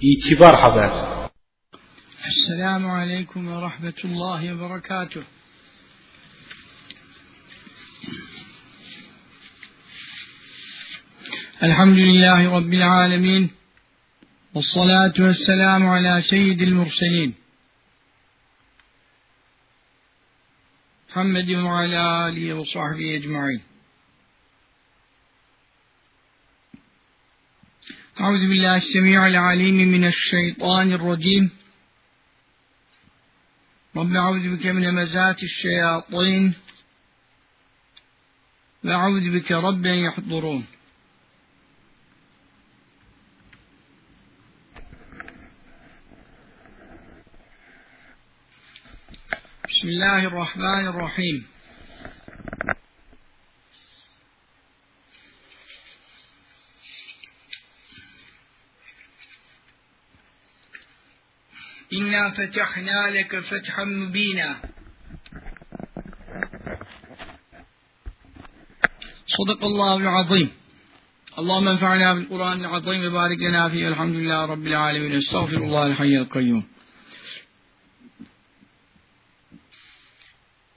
İtibar haber. السلام عليكم ورحمة الله وبركاته الحمد لله رب العالمين والصلاة والسلام على سيد المرسلين محمد وعلى آله وصحبه أجمعين أعوذ بالله السميع العليم من الشيطان الرجيم. رب أعوذ بك من همزات الشياطين. وأعوذ بك رب أن يحضرون. بسم الله الرحمن الرحيم. إنا فتحنا لك فتحا مبينا صدق الله العظيم اللهم انفعنا بالقرآن العظيم وبارك لنا فيه الحمد لله رب العالمين استغفر الله الحي القيوم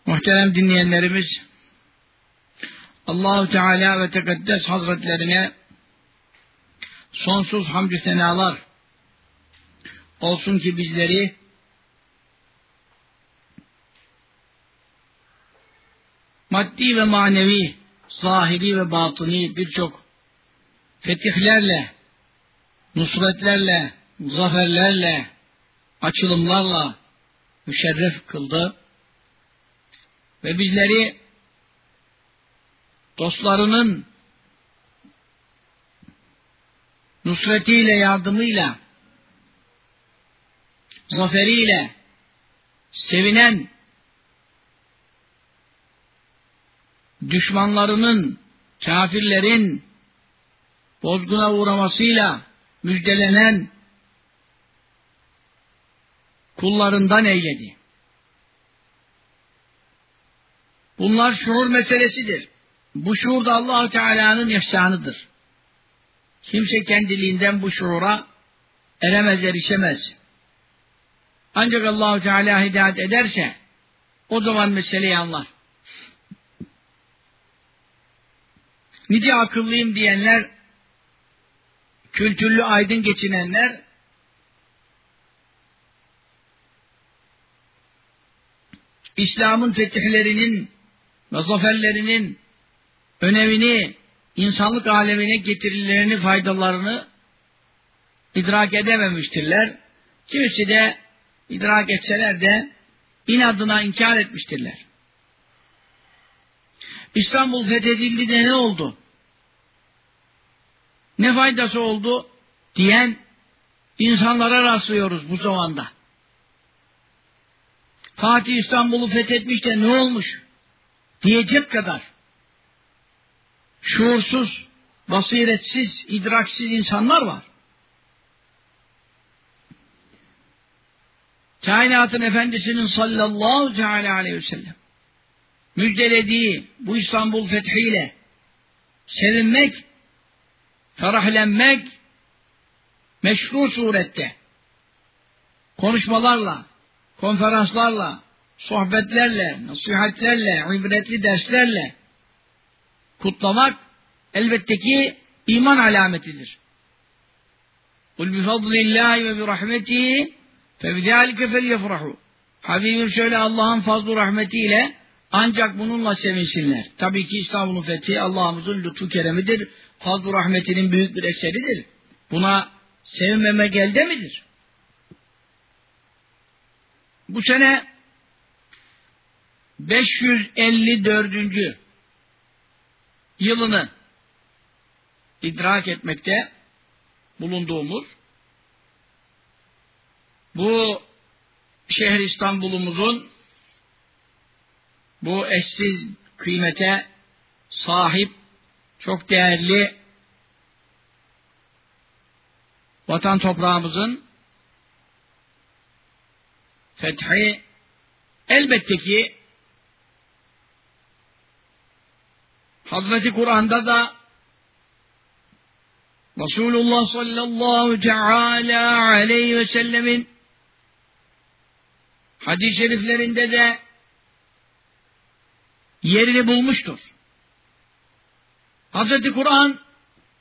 Muhterem dinleyenlerimiz Allahu Teala ve Tekaddes Hazretlerine sonsuz hamdü senalar olsun ki bizleri maddi ve manevi, zahiri ve batıni birçok fetihlerle, nusretlerle, zaferlerle, açılımlarla müşerref kıldı. Ve bizleri dostlarının nusretiyle, yardımıyla zaferiyle sevinen düşmanlarının, kafirlerin bozguna uğramasıyla müjdelenen kullarından eyledi. Bunlar şuur meselesidir. Bu şuur da allah Teala'nın ihsanıdır. Kimse kendiliğinden bu şuura eremez, erişemez. Ancak Allahu Teala hidayet ederse o zaman meseleyi anlar. Nice akıllıyım diyenler, kültürlü aydın geçinenler İslam'ın fetihlerinin ve zaferlerinin önemini, insanlık alemine getirilerini, faydalarını idrak edememiştirler. Kimisi de idrak etseler de inadına inkar etmiştirler. İstanbul fethedildi de ne oldu? Ne faydası oldu? Diyen insanlara rastlıyoruz bu zamanda. Fatih İstanbul'u fethetmiş de ne olmuş? Diyecek kadar şuursuz, basiretsiz, idraksiz insanlar var. Kainatın efendisinin sallallahu teala aleyhi ve sellem müjdelediği bu İstanbul fethiyle sevinmek, ferahlenmek meşru surette konuşmalarla, konferanslarla, sohbetlerle, nasihatlerle, ibretli derslerle kutlamak elbette ki iman alametidir. Kul bifadlillahi ve birahmetihi فَبِذَٰلِكَ فَلْيَفْرَحُوا Habibim şöyle Allah'ın fazlu rahmetiyle ancak bununla sevinsinler. Tabii ki İstanbul'un fethi Allah'ımızın lütfu keremidir. Fazlu rahmetinin büyük bir eseridir. Buna sevinmeme gelde midir? Bu sene 554. yılını idrak etmekte bulunduğumuz bu şehir İstanbul'umuzun bu eşsiz kıymete sahip çok değerli vatan toprağımızın fethi elbette ki Hazreti Kur'an'da da Resulullah sallallahu teala aleyhi ve sellemin hadis-i şeriflerinde de yerini bulmuştur. Hazreti Kur'an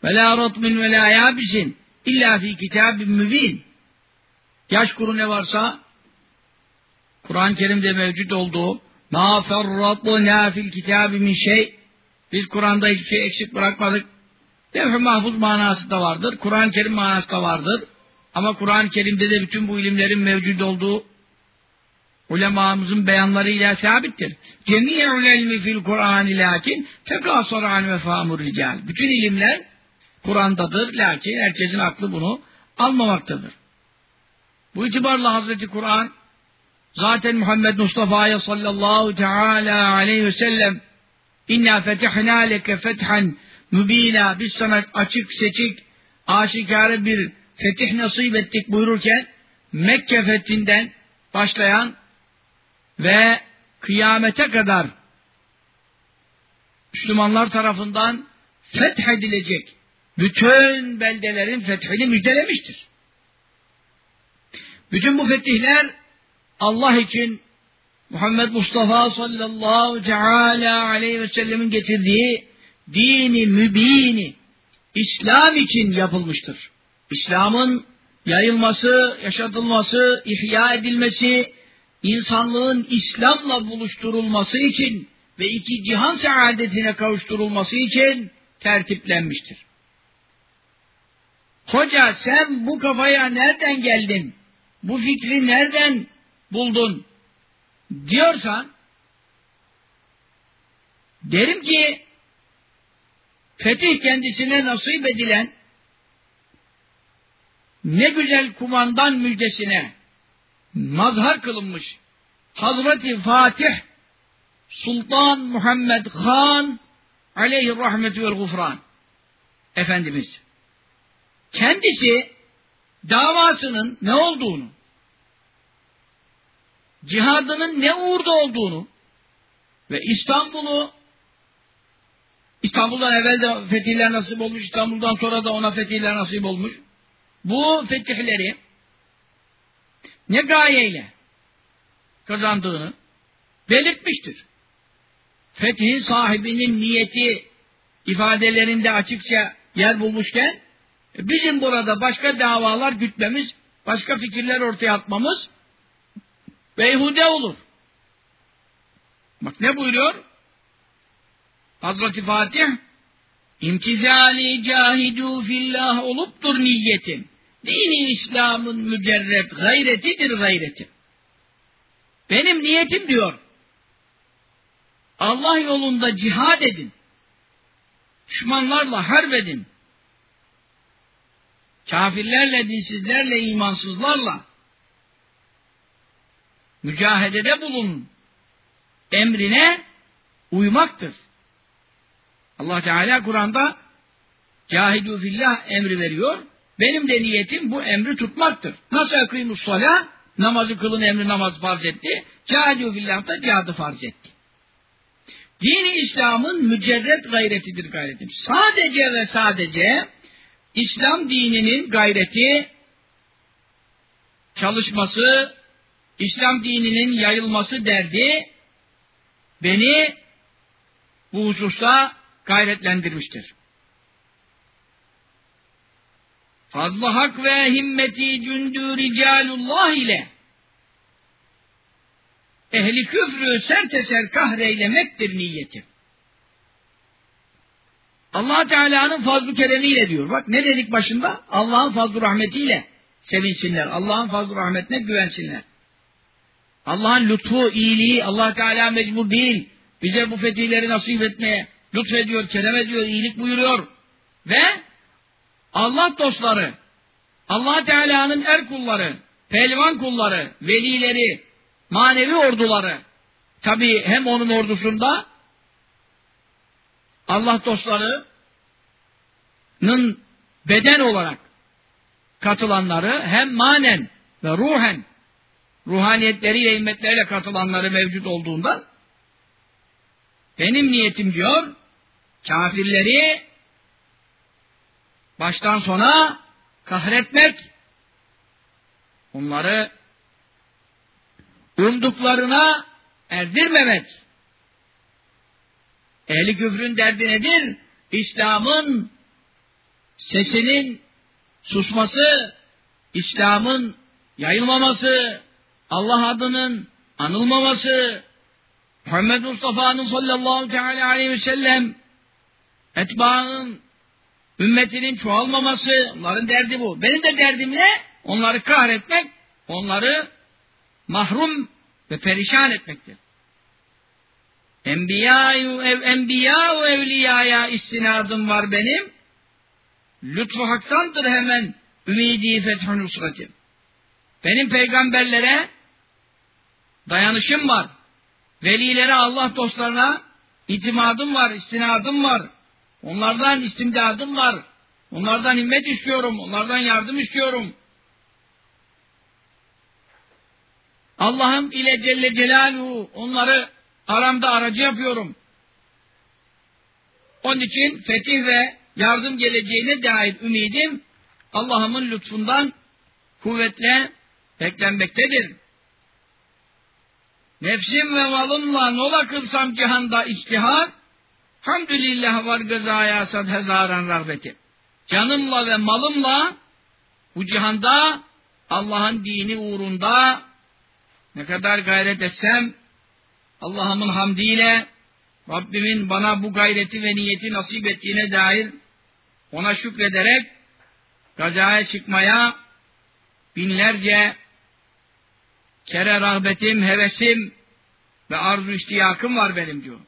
ve la ratmin ve la yabisin illa fi yaş kuru ne varsa Kur'an-ı Kerim'de mevcut olduğu ma ferratna fil kitabi min şey biz Kur'an'da hiçbir şey eksik bırakmadık. Levh-i mahfuz manası da vardır. Kur'an-ı Kerim manası da vardır. Ama Kur'an-ı Kerim'de de bütün bu ilimlerin mevcut olduğu ulemamızın beyanlarıyla sabittir. Cemi'ul ilmi fil Kur'an lakin tekasar an ve famur rical. Bütün ilimler Kur'an'dadır lakin herkesin aklı bunu almamaktadır. Bu itibarla Hazreti Kur'an zaten Muhammed Mustafa'ya sallallahu teala aleyhi ve sellem inna fetihna leke fethan mübina biz sana açık seçik aşikare bir fetih nasip ettik buyururken Mekke fethinden başlayan ve kıyamete kadar Müslümanlar tarafından fethedilecek bütün beldelerin fethini müjdelemiştir. Bütün bu fetihler Allah için Muhammed Mustafa sallallahu teala aleyhi ve sellemin getirdiği dini mübini İslam için yapılmıştır. İslam'ın yayılması, yaşatılması, ihya edilmesi, insanlığın İslam'la buluşturulması için ve iki cihan saadetine kavuşturulması için tertiplenmiştir. Hoca sen bu kafaya nereden geldin? Bu fikri nereden buldun? Diyorsan derim ki fetih kendisine nasip edilen ne güzel kumandan müjdesine mazhar kılınmış. Hazreti Fatih Sultan Muhammed Han aleyhi rahmetü vel gufran. Efendimiz. Kendisi davasının ne olduğunu cihadının ne uğurda olduğunu ve İstanbul'u İstanbul'dan evvel de fetihler nasip olmuş, İstanbul'dan sonra da ona fetihler nasip olmuş. Bu fetihleri ne gayeyle kazandığını belirtmiştir. Fethin sahibinin niyeti ifadelerinde açıkça yer bulmuşken bizim burada başka davalar gütmemiz, başka fikirler ortaya atmamız beyhude olur. Bak ne buyuruyor? Hazreti Fatih imtizali cahidu fillah oluptur niyetim. Dini İslam'ın mücerret gayretidir gayretim. Benim niyetim diyor. Allah yolunda cihad edin. Düşmanlarla harp edin. Kafirlerle, dinsizlerle, imansızlarla mücahedede bulun. Emrine uymaktır. Allah Teala Kur'an'da cahidu fillah emri veriyor. Benim de niyetim bu emri tutmaktır. Nasıl akıymus salah? Namazı kılın emri namaz farz etti. Cahidu fillah da cihadı farz etti. Dini İslam'ın mücerret gayretidir gayretim. Sadece ve sadece İslam dininin gayreti, çalışması, İslam dininin yayılması derdi beni bu hususta gayretlendirmiştir. Fazla hak ve himmeti cündü ricalullah ile ehli küfrü serteser kahreylemektir niyeti. allah Teala'nın fazl-ı keremiyle diyor. Bak ne dedik başında? Allah'ın fazl-ı rahmetiyle sevinsinler. Allah'ın fazl-ı rahmetine güvensinler. Allah'ın lütfu, iyiliği, allah Teala mecbur değil. Bize bu fetihleri nasip etmeye lütfediyor, kerem ediyor, iyilik buyuruyor. Ve Allah dostları, allah Teala'nın er kulları, pehlivan kulları, velileri, manevi orduları, tabi hem onun ordusunda Allah dostlarının beden olarak katılanları hem manen ve ruhen ruhaniyetleriyle, himmetleriyle katılanları mevcut olduğundan benim niyetim diyor kafirleri baştan sona kahretmek, onları umduklarına erdirmemek. Ehli küfrün derdi nedir? İslam'ın sesinin susması, İslam'ın yayılmaması, Allah adının anılmaması, Muhammed Mustafa'nın sallallahu teala aleyhi ve sellem etbaanın ümmetinin çoğalmaması, onların derdi bu. Benim de derdim ne? Onları kahretmek, onları mahrum ve perişan etmektir. Enbiya'yu ev enbiya ve evliyaya istinadım var benim. Lütfu haktandır hemen ümidi fethü nusretim. Benim peygamberlere dayanışım var. Velilere, Allah dostlarına itimadım var, istinadım var. Onlardan istimdadım var. Onlardan himmet istiyorum, onlardan yardım istiyorum. Allah'ım ile Celle Celaluhu onları aramda aracı yapıyorum. Onun için fetih ve yardım geleceğine dair ümidim Allah'ımın lütfundan kuvvetle beklenmektedir. Nefsim ve malımla nola kılsam cihanda içtihar, hamdülillah var gızaya sad hezaran rahbeti. Canımla ve malımla bu cihanda Allah'ın dini uğrunda ne kadar gayret etsem Allah'ımın hamdiyle Rabbimin bana bu gayreti ve niyeti nasip ettiğine dair ona şükrederek gazaya çıkmaya binlerce kere rahbetim, hevesim ve arzu istiyakım var benim diyor.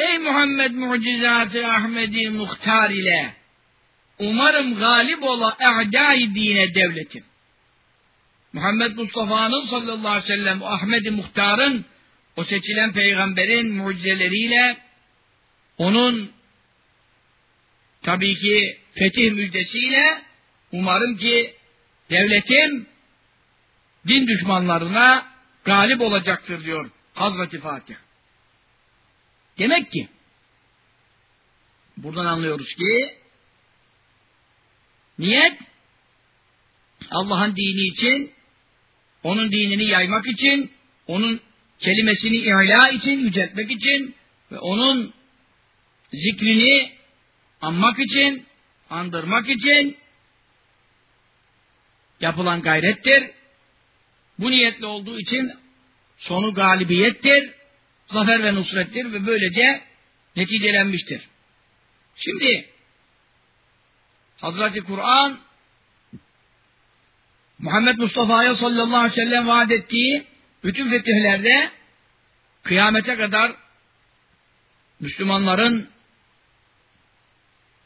Ey Muhammed mucizatı Ahmedi muhtar ile umarım galip ola e'dai dine devletim. Muhammed Mustafa'nın sallallahu aleyhi ve sellem o Ahmet-i Muhtar'ın o seçilen peygamberin mucizeleriyle onun tabii ki fetih müjdesiyle umarım ki devletim din düşmanlarına galip olacaktır diyor Hazreti Fatih. Demek ki buradan anlıyoruz ki niyet Allah'ın dini için onun dinini yaymak için onun kelimesini ihla için, yüceltmek için ve onun zikrini anmak için, andırmak için yapılan gayrettir. Bu niyetle olduğu için sonu galibiyettir, zafer ve nusrettir ve böylece neticelenmiştir. Şimdi Hazreti Kur'an Muhammed Mustafa'ya sallallahu aleyhi ve sellem vaat ettiği bütün fetihlerde kıyamete kadar Müslümanların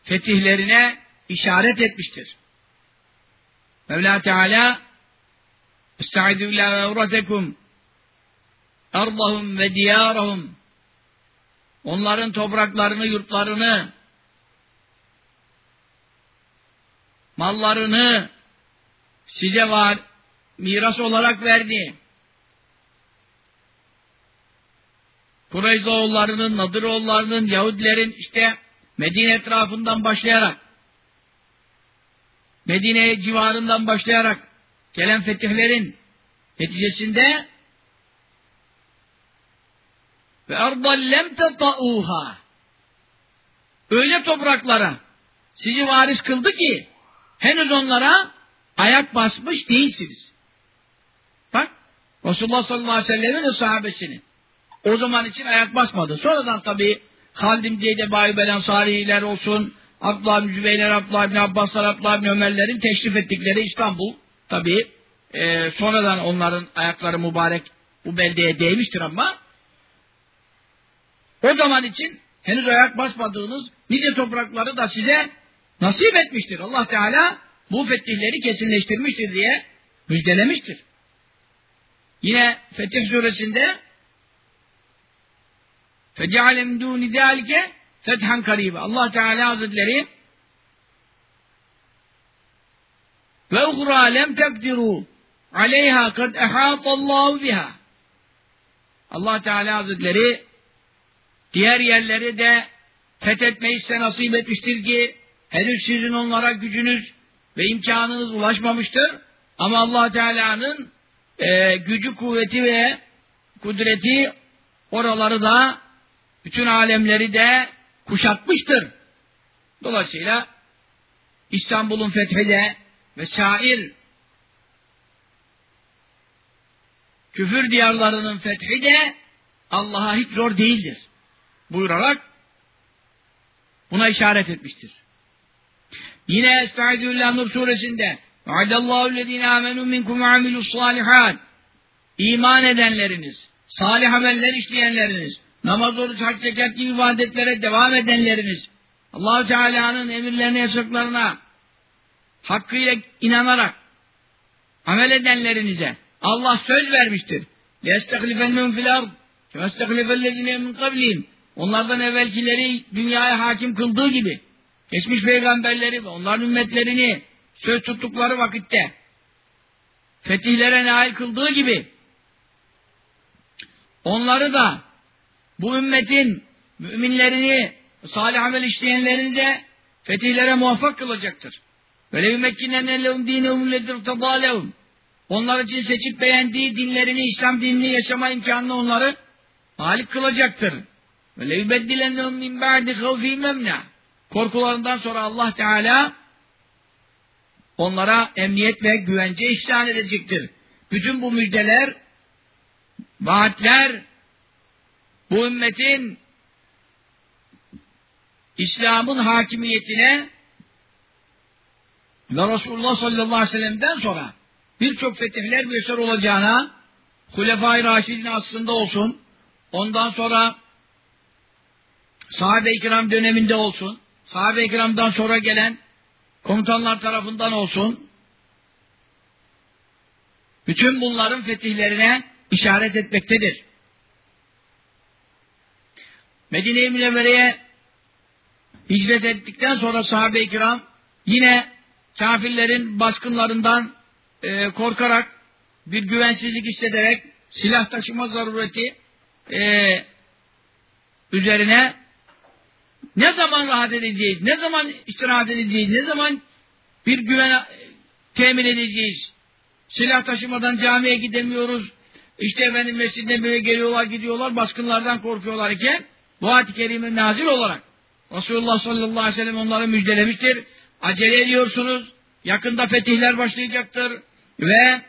fetihlerine işaret etmiştir. Mevla Teala Estaizu billah ve uratekum ardahum ve diyarahum onların topraklarını, yurtlarını mallarını size var miras olarak verdi. Kureyzoğullarının, Nadıroğullarının, Yahudilerin işte Medine etrafından başlayarak Medine civarından başlayarak gelen fetihlerin neticesinde ve ardal lem tetauha öyle topraklara sizi varis kıldı ki henüz onlara ayak basmış değilsiniz. Bak Resulullah sallallahu aleyhi ve sellem'in sahabesini o zaman için ayak basmadı. Sonradan tabi Halid ibn Zeyd Ebu Belen olsun, Abdullah bin Zübeyler, Abdullah bin Abbaslar, Abdullah bin Ömerlerin teşrif ettikleri İstanbul tabi e, sonradan onların ayakları mübarek bu beldeye değmiştir ama o zaman için henüz ayak basmadığınız nice toprakları da size nasip etmiştir. Allah Teala bu fetihleri kesinleştirmiştir diye müjdelemiştir. Yine Fetih suresinde فَجَعَلَ مِنْ دُونِ ذَٰلِكَ fethan karibe. Allah Teala Hazretleri ve uhra lem tekdiru aleyha kad ehatallahu biha. Allah Teala Hazretleri diğer yerleri de fethetmeyi size nasip etmiştir ki Henüz sizin onlara gücünüz ve imkanınız ulaşmamıştır. Ama allah Teala'nın e, gücü, kuvveti ve kudreti oraları da bütün alemleri de kuşatmıştır. Dolayısıyla İstanbul'un fethi de ve şair küfür diyarlarının fethi de Allah'a hiç zor değildir Buyurarak buna işaret etmiştir. Yine Estağfirullah Nur suresinde Vaadallahu lezine amenu minkum ve amilus salihat İman edenleriniz, salih ameller işleyenleriniz, namaz, oruç, hac, zekat gibi ibadetlere devam edenleriniz, allah Teala'nın emirlerine, yasaklarına hakkıyla inanarak amel edenlerinize Allah söz vermiştir. لَيَسْتَخْلِفَنَّهُمْ فِي الْأَرْضِ كَمَسْتَخْلِفَ الَّذِينَ مِنْ قَبْلِهِمْ Onlardan evvelkileri dünyaya hakim kıldığı gibi geçmiş peygamberleri ve onların ümmetlerini söz tuttukları vakitte fetihlere nail kıldığı gibi onları da bu ümmetin müminlerini salih amel işleyenlerini de fetihlere muvaffak kılacaktır. Böyle yümekkinen lehum dinehum ledir tadalehum. Onlar için seçip beğendiği dinlerini, İslam dinini yaşama imkanını onları malik kılacaktır. Ve leyubeddilennehum min ba'di havfi memna. Korkularından sonra Allah Teala onlara emniyet ve güvence ihsan edecektir. Bütün bu müjdeler, vaatler, bu ümmetin İslam'ın hakimiyetine ve Resulullah sallallahu aleyhi ve sellem'den sonra birçok fetihler müessir olacağına Hulefai Raşidin aslında olsun, ondan sonra sahabe-i kiram döneminde olsun, sahabe-i kiramdan sonra gelen komutanlar tarafından olsun, bütün bunların fetihlerine işaret etmektedir. Medine-i Münevvere'ye hicret ettikten sonra sahabe-i kiram yine kafirlerin baskınlarından e, korkarak bir güvensizlik hissederek silah taşıma zarureti e, üzerine ne zaman rahat edeceğiz, ne zaman istirahat edeceğiz, ne zaman bir güven e, temin edeceğiz. Silah taşımadan camiye gidemiyoruz. İşte efendim mescidine böyle geliyorlar gidiyorlar baskınlardan korkuyorlar iken bu ayet-i kerime nazil olarak Resulullah sallallahu aleyhi ve sellem onları müjdelemiştir. Acele ediyorsunuz. Yakında fetihler başlayacaktır. Ve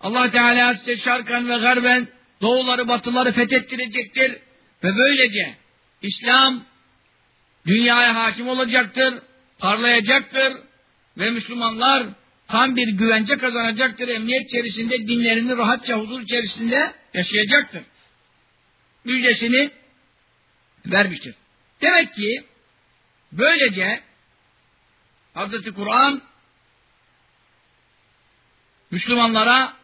Allah Teala size şarkan ve garben doğuları batıları fethettirecektir. Ve böylece İslam dünyaya hakim olacaktır, parlayacaktır ve Müslümanlar tam bir güvence kazanacaktır. Emniyet içerisinde dinlerini rahatça huzur içerisinde yaşayacaktır. Müjdesini vermiştir. Demek ki böylece Hazreti Kur'an Müslümanlara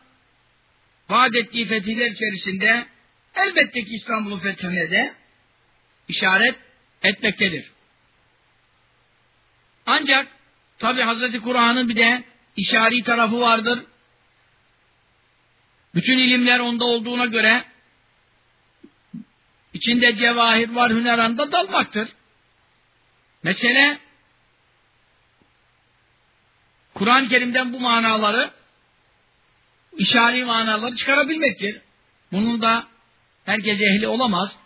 vaat ettiği fetihler içerisinde elbette ki İstanbul'un fethine de işaret etmektedir. Ancak tabi Hazreti Kur'an'ın bir de işari tarafı vardır. Bütün ilimler onda olduğuna göre içinde cevahir var, hüneranda dalmaktır. Mesele Kur'an-ı Kerim'den bu manaları işari manaları çıkarabilmektir. Bunun da herkes ehli olamaz.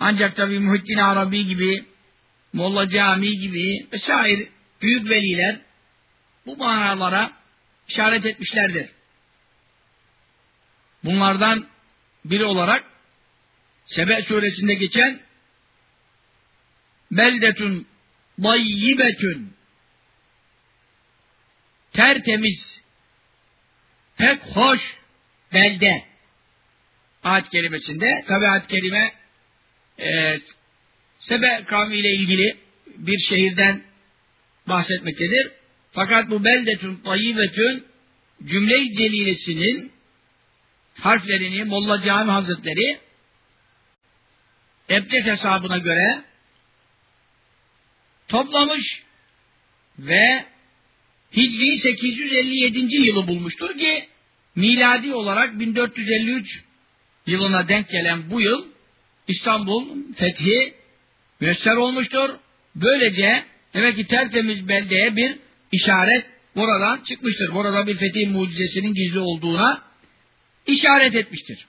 Ancak tabi Muhittin Arabi gibi, Molla Cami gibi şair büyük veliler bu manalara işaret etmişlerdir. Bunlardan biri olarak Sebe suresinde geçen beldetun dayyibetün tertemiz pek hoş belde ayet kelimesinde tabi ayet kelime e, Sebe kavmiyle ilgili bir şehirden bahsetmektedir. Fakat bu beldetün tayyibetün cümle-i celilesinin harflerini Molla Cami Hazretleri Ebced hesabına göre toplamış ve Hicri 857. yılı bulmuştur ki miladi olarak 1453 yılına denk gelen bu yıl İstanbul fethi müesser olmuştur. Böylece Demek ki tertemiz beldeye bir işaret buradan çıkmıştır. Burada bir fetih mucizesinin gizli olduğuna işaret etmiştir.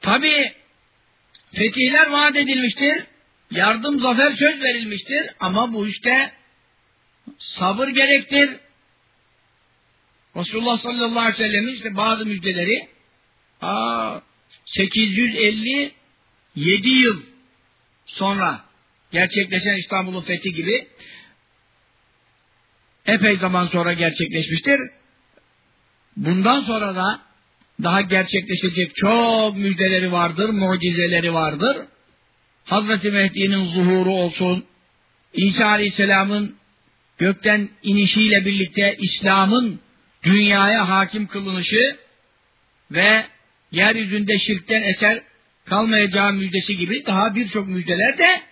Tabi fetihler vaat edilmiştir. Yardım, zafer söz verilmiştir. Ama bu işte sabır gerektir. Resulullah sallallahu aleyhi ve sellem'in işte bazı müjdeleri aa, 857 yıl sonra gerçekleşen İstanbul'un fethi gibi epey zaman sonra gerçekleşmiştir. Bundan sonra da daha gerçekleşecek çok müjdeleri vardır, mucizeleri vardır. Hazreti Mehdi'nin zuhuru olsun, İsa Aleyhisselam'ın gökten inişiyle birlikte İslam'ın dünyaya hakim kılınışı ve yeryüzünde şirkten eser kalmayacağı müjdesi gibi daha birçok müjdeler de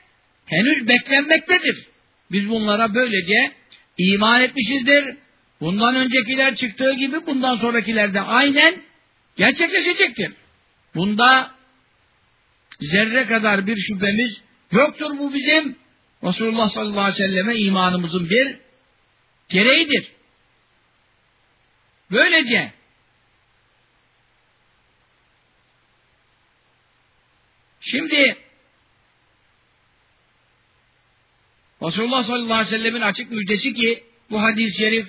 henüz beklenmektedir. Biz bunlara böylece iman etmişizdir. Bundan öncekiler çıktığı gibi bundan sonrakiler de aynen gerçekleşecektir. Bunda zerre kadar bir şüphemiz yoktur bu bizim Resulullah sallallahu aleyhi ve selleme imanımızın bir gereğidir. Böylece şimdi Resulullah sallallahu aleyhi ve sellemin açık müjdesi ki bu hadis-i şerif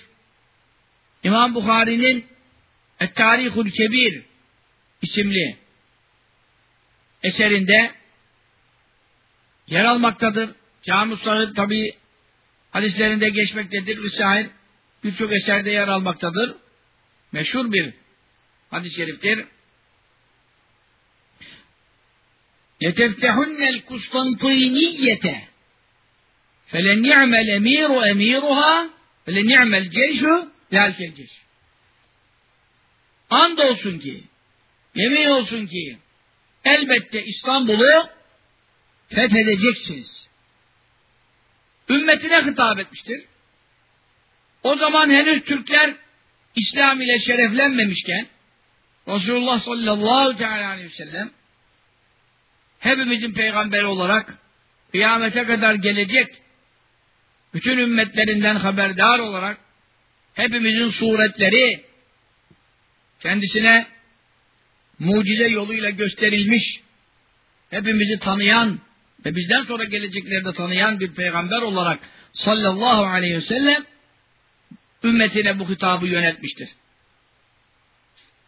İmam Bukhari'nin Et-Tarihul Kebir isimli eserinde yer almaktadır. Cami Sahih tabi hadislerinde geçmektedir. Vesaire birçok eserde yer almaktadır. Meşhur bir hadis-i şeriftir. يَتَفْتَحُنَّ الْكُسْطَنْطِينِيَّةَ فَلَنِعْمَ الْاَمِيرُ اَمِيرُهَا وَلَنِعْمَ الْجَيْشُ ذَلْكَ الْجَيْشُ And olsun ki, yemin olsun ki, elbette İstanbul'u fethedeceksiniz. Ümmetine hitap etmiştir. O zaman henüz Türkler İslam ile şereflenmemişken Resulullah sallallahu aleyhi ve sellem hepimizin peygamberi olarak kıyamete kadar gelecek bütün ümmetlerinden haberdar olarak hepimizin suretleri kendisine mucize yoluyla gösterilmiş hepimizi tanıyan ve bizden sonra gelecekleri de tanıyan bir peygamber olarak sallallahu aleyhi ve sellem ümmetine bu hitabı yönetmiştir.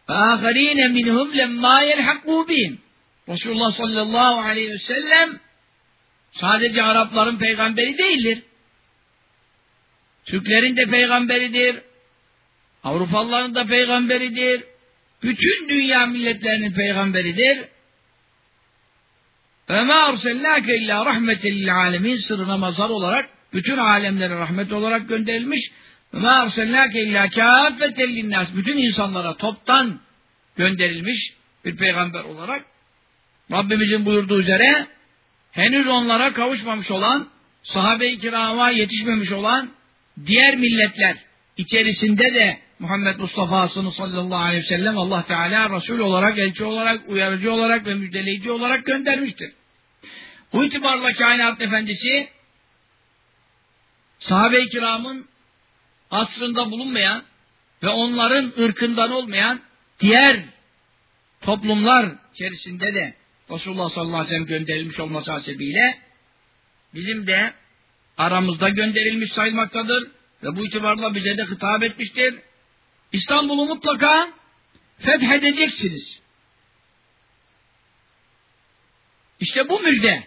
فَآخَر۪ينَ مِنْهُمْ لَمَّا يَلْحَقُوا بِهِمْ Resulullah sallallahu aleyhi ve sellem sadece Arapların peygamberi değildir. Türklerin de peygamberidir. Avrupalıların da peygamberidir. Bütün dünya milletlerinin peygamberidir. Ve ma ersellâke illâ rahmetel alemin sırrına mazhar olarak bütün alemlere rahmet olarak gönderilmiş. Ve ma ersellâke illâ kâfetel linnâs bütün insanlara toptan gönderilmiş bir peygamber olarak Rabbimizin buyurduğu üzere henüz onlara kavuşmamış olan sahabe-i kirama yetişmemiş olan diğer milletler içerisinde de Muhammed Mustafa'sını sallallahu aleyhi ve sellem Allah Teala Resul olarak, elçi olarak, uyarıcı olarak ve müjdeleyici olarak göndermiştir. Bu itibarla kainat efendisi sahabe-i kiramın asrında bulunmayan ve onların ırkından olmayan diğer toplumlar içerisinde de Resulullah sallallahu aleyhi ve sellem gönderilmiş olması hasebiyle bizim de aramızda gönderilmiş sayılmaktadır ve bu itibarla bize de hitap etmiştir. İstanbul'u mutlaka fethedeceksiniz. İşte bu müjde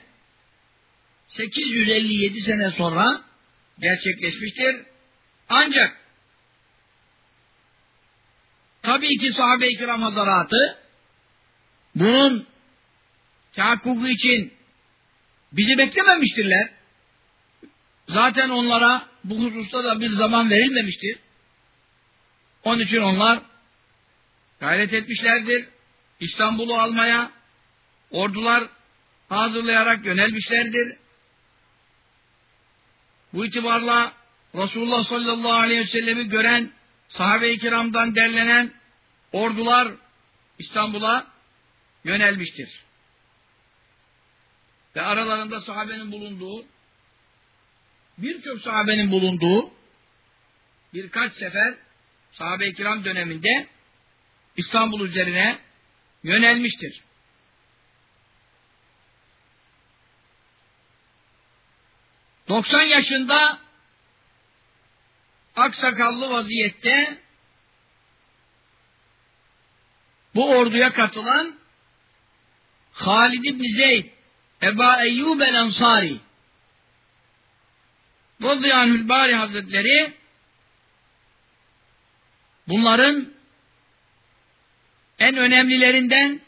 857 sene sonra gerçekleşmiştir. Ancak tabii ki sahabe-i kiram hazaratı bunun tahakkuku için bizi beklememiştirler. Zaten onlara bu hususta da bir zaman verilmemiştir. Onun için onlar gayret etmişlerdir. İstanbul'u almaya ordular hazırlayarak yönelmişlerdir. Bu itibarla Resulullah sallallahu aleyhi ve sellemi gören sahabe-i kiramdan derlenen ordular İstanbul'a yönelmiştir. Ve aralarında sahabenin bulunduğu birçok sahabenin bulunduğu birkaç sefer sahabe-i kiram döneminde İstanbul üzerine yönelmiştir. Doksan yaşında aksakallı vaziyette bu orduya katılan Halid ibn Zeyd Eba Eyyub el Ansari Radıyanül Bari Hazretleri bunların en önemlilerinden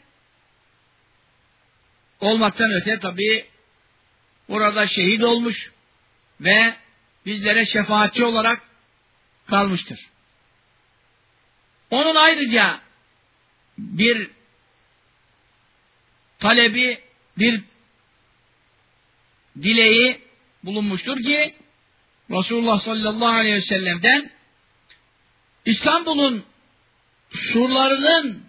olmaktan öte tabi burada şehit olmuş ve bizlere şefaatçi olarak kalmıştır. Onun ayrıca bir talebi, bir dileği bulunmuştur ki Resulullah sallallahu aleyhi ve sellem'den İstanbul'un surlarının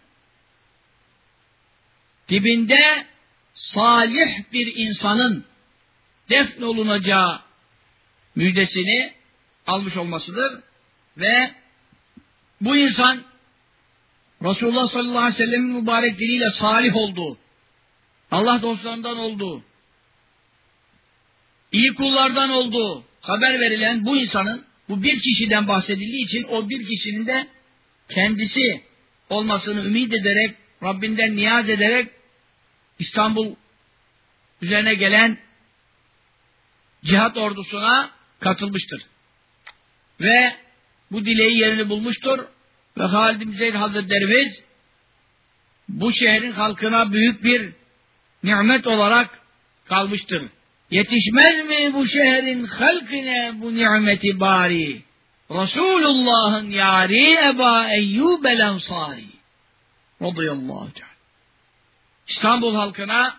dibinde salih bir insanın defnolunacağı müjdesini almış olmasıdır ve bu insan Resulullah sallallahu aleyhi ve sellem'in mübarek diliyle salih olduğu, Allah dostlarından olduğu, iyi kullardan olduğu haber verilen bu insanın, bu bir kişiden bahsedildiği için o bir kişinin de kendisi olmasını ümit ederek, Rabbinden niyaz ederek İstanbul üzerine gelen cihat ordusuna katılmıştır. Ve bu dileği yerini bulmuştur. Ve Halid bin Zeyd Hazretlerimiz bu şehrin halkına büyük bir nimet olarak kalmıştır. Yetişmez mi bu şehrin halkine bu nimeti bari? Resulullah'ın yari Eba Eyyub el Ensari radıyallahu teala. İstanbul halkına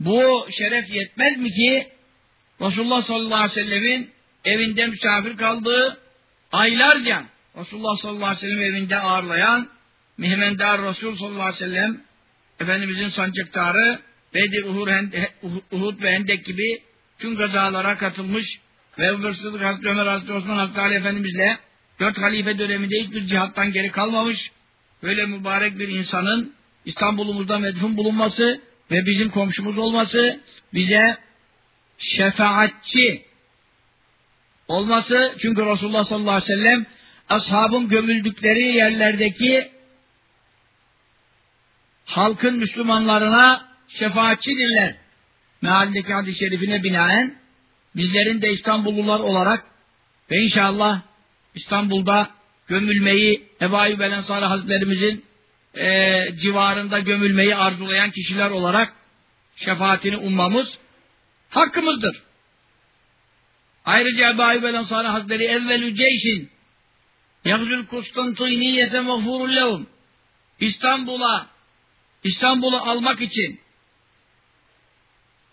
bu şeref yetmez mi ki Resulullah sallallahu aleyhi ve sellemin evinde misafir kaldığı aylarca Resulullah sallallahu aleyhi ve sellem evinde ağırlayan Mihmendar Resul sallallahu aleyhi ve sellem Efendimizin sancaktarı Bedir, Uhud ve Hendek gibi tüm gazalara katılmış ve Ebu Sıddık Hazreti Ömer Hazreti Osman Hazreti Ali Efendimizle dört halife döneminde hiçbir cihattan geri kalmamış böyle mübarek bir insanın İstanbul'umuzda medfun bulunması ve bizim komşumuz olması bize şefaatçi olması çünkü Resulullah sallallahu aleyhi ve sellem ashabın gömüldükleri yerlerdeki halkın Müslümanlarına şefaatçidirler. Mealindeki hadis-i şerifine binaen bizlerin de İstanbullular olarak ve inşallah İstanbul'da gömülmeyi Ebu Ayyub Hazretlerimizin e, civarında gömülmeyi arzulayan kişiler olarak şefaatini ummamız hakkımızdır. Ayrıca Ebu Ayyub el Hazretleri evvelü ceyşin yagzül Konstantiniyete mağfurul lehum İstanbul'a İstanbul'u almak için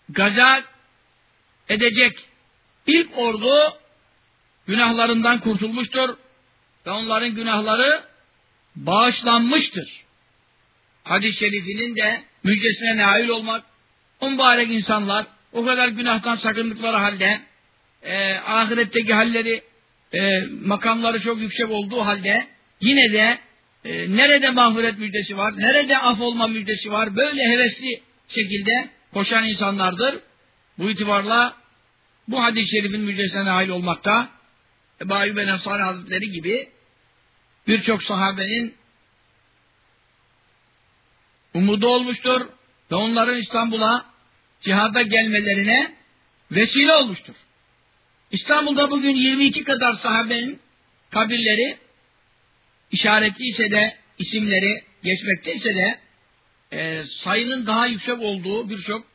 gaza edecek ilk ordu günahlarından kurtulmuştur ve onların günahları bağışlanmıştır. Hadis-i şerifinin de müjdesine nail olmak, o mübarek insanlar o kadar günahtan sakındıkları halde e, ahiretteki halleri e, makamları çok yüksek olduğu halde yine de e, nerede mağfiret müjdesi var, nerede af olma müjdesi var, böyle hevesli şekilde koşan insanlardır. Bu itibarla bu hadis-i şerifin müjdesine nail olmakta Ebu Ayyub el Ensari Hazretleri gibi birçok sahabenin umudu olmuştur ve onların İstanbul'a cihada gelmelerine vesile olmuştur. İstanbul'da bugün 22 kadar sahabenin kabirleri işaretliyse de isimleri geçmekteyse de e, sayının daha yüksek olduğu birçok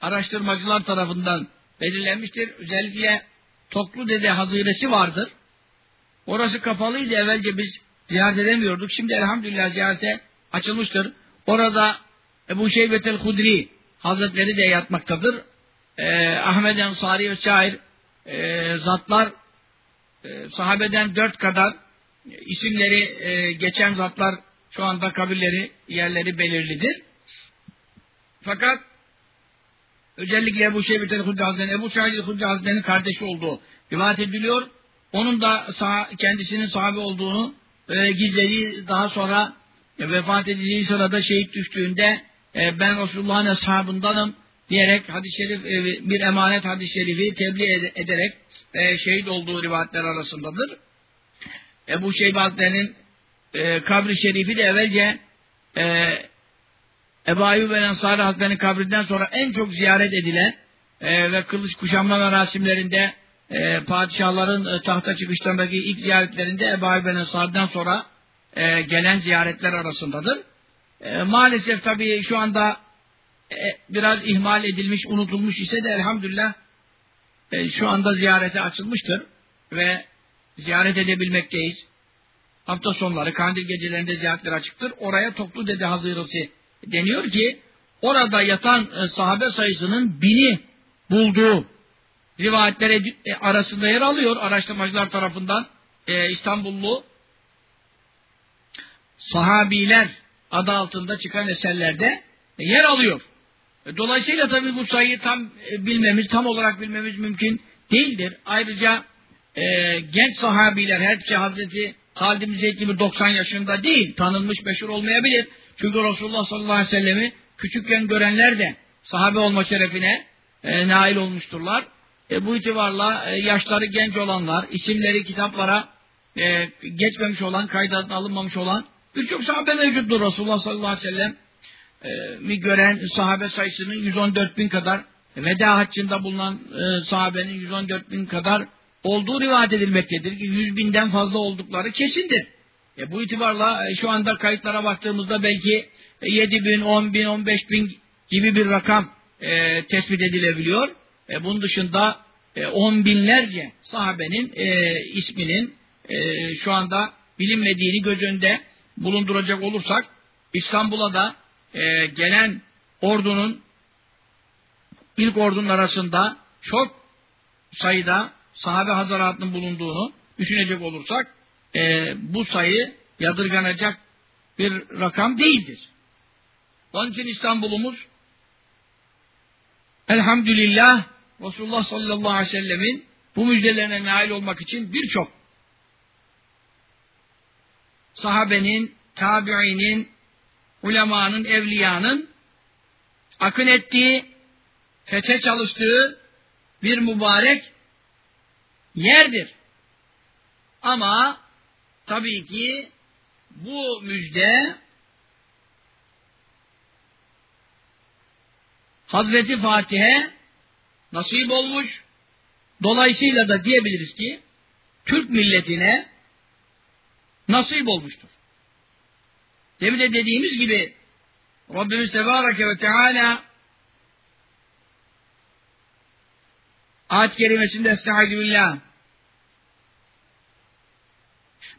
araştırmacılar tarafından belirlenmiştir. Özellikle Toklu Dede Haziresi vardır. Orası kapalıydı evvelce biz ziyaret edemiyorduk. Şimdi elhamdülillah ziyarete açılmıştır. Orada Ebu Şeybetel Hudri Hazretleri de yatmaktadır. Ee, Ahmet Ensari ve şair e, zatlar e, sahabeden dört kadar isimleri e, geçen zatlar şu anda kabirleri yerleri belirlidir. Fakat özellikle Ebu Şeybet el-Hudri Hazretleri'nin, Ebu Said el-Hudri Hazretleri'nin kardeşi olduğu rivayet ediliyor. Onun da sah kendisinin sahibi olduğunu e, gizlediği daha sonra e, vefat edeceği sırada şehit düştüğünde e, ben Resulullah'ın ashabındanım diyerek hadis-i şerif e, bir emanet hadis-i şerifi tebliğ ed ederek e, şehit olduğu rivayetler arasındadır. Ebu Şeybe Hazretleri'nin e, kabri şerifi de evvelce e, Ebu Ayyub el Ensari Hazretleri'nin kabrinden sonra en çok ziyaret edilen e, ve kılıç kuşanma merasimlerinde e, padişahların e, tahta çıkışlarındaki ilk ziyaretlerinde Ebu Ayyub el Ensari'den sonra e, gelen ziyaretler arasındadır. E, maalesef tabii şu anda e, biraz ihmal edilmiş, unutulmuş ise de elhamdülillah e, şu anda ziyarete açılmıştır ve ziyaret edebilmekteyiz. Hafta sonları, kandil gecelerinde ziyaretler açıktır. Oraya Toplu Dede Hazırası deniyor ki orada yatan e, sahabe sayısının bini bulduğu rivayetler e, arasında yer alıyor araştırmacılar tarafından e, İstanbullu sahabiler adı altında çıkan eserlerde yer alıyor. E, dolayısıyla tabii bu sayıyı tam bilmemiz, tam olarak bilmemiz mümkün değildir. Ayrıca e, genç sahabiler, hepsi Hazreti Halid bin Zeyd gibi 90 yaşında değil, tanınmış, meşhur olmayabilir. Çünkü Resulullah sallallahu aleyhi ve sellemi küçükken görenler de sahabe olma şerefine e, nail olmuşturlar. E, bu itibarla e, yaşları genç olanlar, isimleri kitaplara e, geçmemiş olan, kayda alınmamış olan birçok sahabe mevcuttur. Resulullah sallallahu aleyhi ve sellem e, gören sahabe sayısının 114 bin kadar, veda haccında bulunan e, sahabenin 114 bin kadar olduğu rivayet edilmektedir ki 100 binden fazla oldukları kesindir. E, bu itibarla e, şu anda kayıtlara baktığımızda belki e, 7 bin, 10 bin, 15 bin gibi bir rakam e, tespit edilebiliyor. E, bunun dışında e, on binlerce sahabenin e, isminin e, şu anda bilinmediğini göz önünde bulunduracak olursak İstanbul'a da e, gelen ordunun ilk ordunun arasında çok sayıda sahabe hazaratının bulunduğunu düşünecek olursak e, bu sayı yadırganacak bir rakam değildir. Onun için İstanbul'umuz elhamdülillah Resulullah sallallahu aleyhi ve sellemin bu müjdelerine nail olmak için birçok sahabenin, tabiinin, ulemanın, evliyanın akın ettiği, fete çalıştığı bir mübarek yerdir. Ama tabii ki bu müjde Hazreti Fatih'e nasip olmuş. Dolayısıyla da diyebiliriz ki Türk milletine nasip olmuştur. Demin de dediğimiz gibi Rabbimiz Tebareke ve Teala ayet kerimesinde Estaizu billah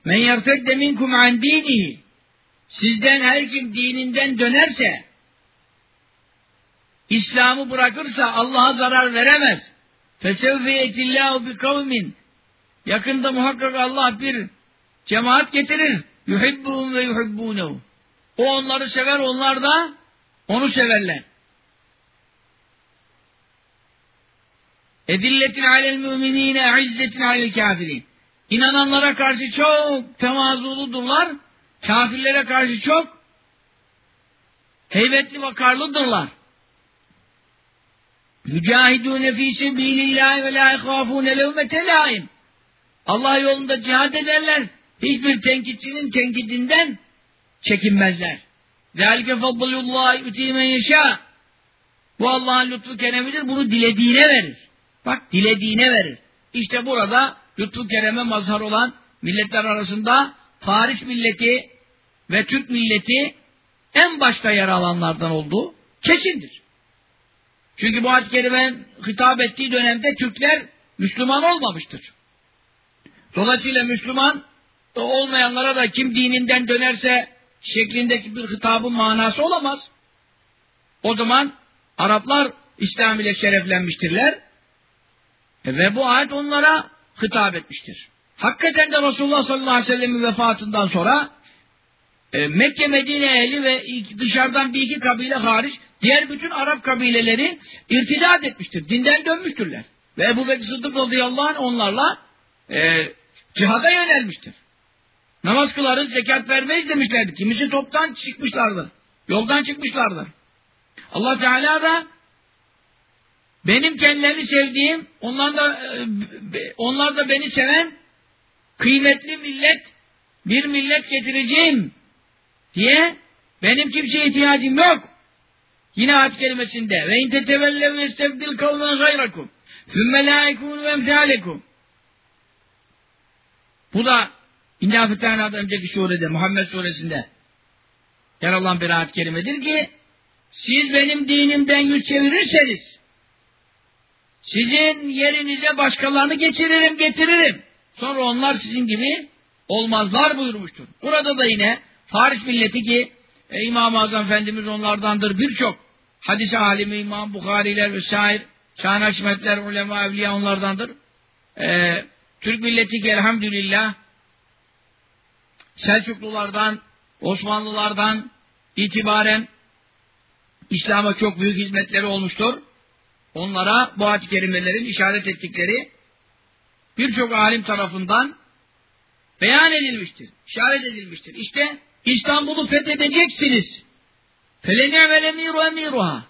Men yertedde minkum an dinihi Sizden her kim dininden dönerse İslam'ı bırakırsa Allah'a zarar veremez. Fesevfe yetillahu bi kavmin Yakında muhakkak Allah bir cemaat getirir. Yuhibbuhum ve yuhibbunehu. O onları sever, onlar da onu severler. Edilletin alel müminine, izzetin alel kafirin. İnananlara karşı çok temazuludurlar. Kafirlere karşı çok heybetli vakarlıdırlar. Yücahidûne fî sebîlillâhi ve lâ ihvâfûne levmete lâim. Allah yolunda cihad ederler. Hiçbir tenkitçinin tenkidinden çekinmezler. Zâlike faddulullâhi ütîmen yeşâ. Bu Allah'ın lütfu keremidir. Bunu dilediğine verir. Bak dilediğine verir. İşte burada lütfu kereme mazhar olan milletler arasında Faris milleti ve Türk milleti en başta yer alanlardan olduğu kesindir. Çünkü bu hadis-i kerimenin hitap ettiği dönemde Türkler Müslüman olmamıştır. Dolayısıyla Müslüman olmayanlara da kim dininden dönerse şeklindeki bir hitabın manası olamaz. O zaman Araplar İslam ile şereflenmiştirler e ve bu ayet onlara hitap etmiştir. Hakikaten de Resulullah sallallahu aleyhi ve sellem'in vefatından sonra e, Mekke Medine ehli ve dışarıdan bir iki kabile hariç diğer bütün Arap kabileleri irtidat etmiştir. Dinden dönmüştürler. Ve Ebu Bekir Sıddık radıyallahu anh onlarla e, cihada yönelmiştir. Namaz kılarız, zekat vermeyiz demişlerdi. Kimisi toptan çıkmışlardı. Yoldan çıkmışlardı. Allah Teala da benim kendilerini sevdiğim, onlar da e, onlar da beni seven kıymetli millet, bir millet getireceğim diye benim kimseye ihtiyacım yok. Yine ayet kelimesinde ve in tetevellev yestebdil kavmen gayrakum thümme la yekûnü emthâlekum Bu da İnna Fetâna'dan önceki surede, Muhammed suresinde yer alan bir ayet kelimedir ki siz benim dinimden yüz çevirirseniz sizin yerinize başkalarını geçiririm, getiririm. Sonra onlar sizin gibi olmazlar buyurmuştur. Burada da yine Faris milleti ki e, İmam-ı Azam Efendimiz onlardandır birçok hadis alimi İmam Bukhariler ve şair şahane haşmetler, ulema, evliya onlardandır. E, Türk milleti ki elhamdülillah Selçuklulardan, Osmanlılardan itibaren İslam'a çok büyük hizmetleri olmuştur. Onlara bu ayet-i kerimelerin işaret ettikleri birçok alim tarafından beyan edilmiştir, işaret edilmiştir. İşte İstanbul'u fethedeceksiniz. Felene'vel emiru emiruha.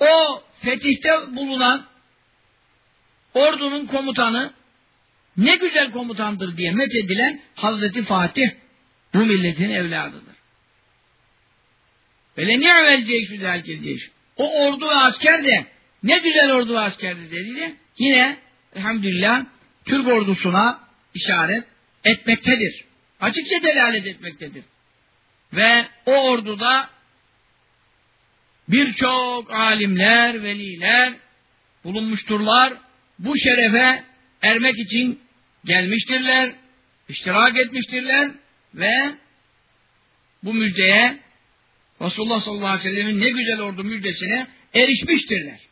O fetihte bulunan ordunun komutanı ne güzel komutandır diye methedilen Hazreti Fatih bu milletin evladıdır. Felene'vel ceyşü zelkil ceyşü. O ordu ve asker de ne güzel ordu askerdi dedi yine elhamdülillah Türk ordusuna işaret etmektedir. Açıkça delalet etmektedir. Ve o orduda birçok alimler, veliler bulunmuşturlar. Bu şerefe ermek için gelmiştirler, iştirak etmiştirler ve bu müjdeye Resulullah sallallahu aleyhi ve sellemin ne güzel ordu müjdesine erişmiştirler.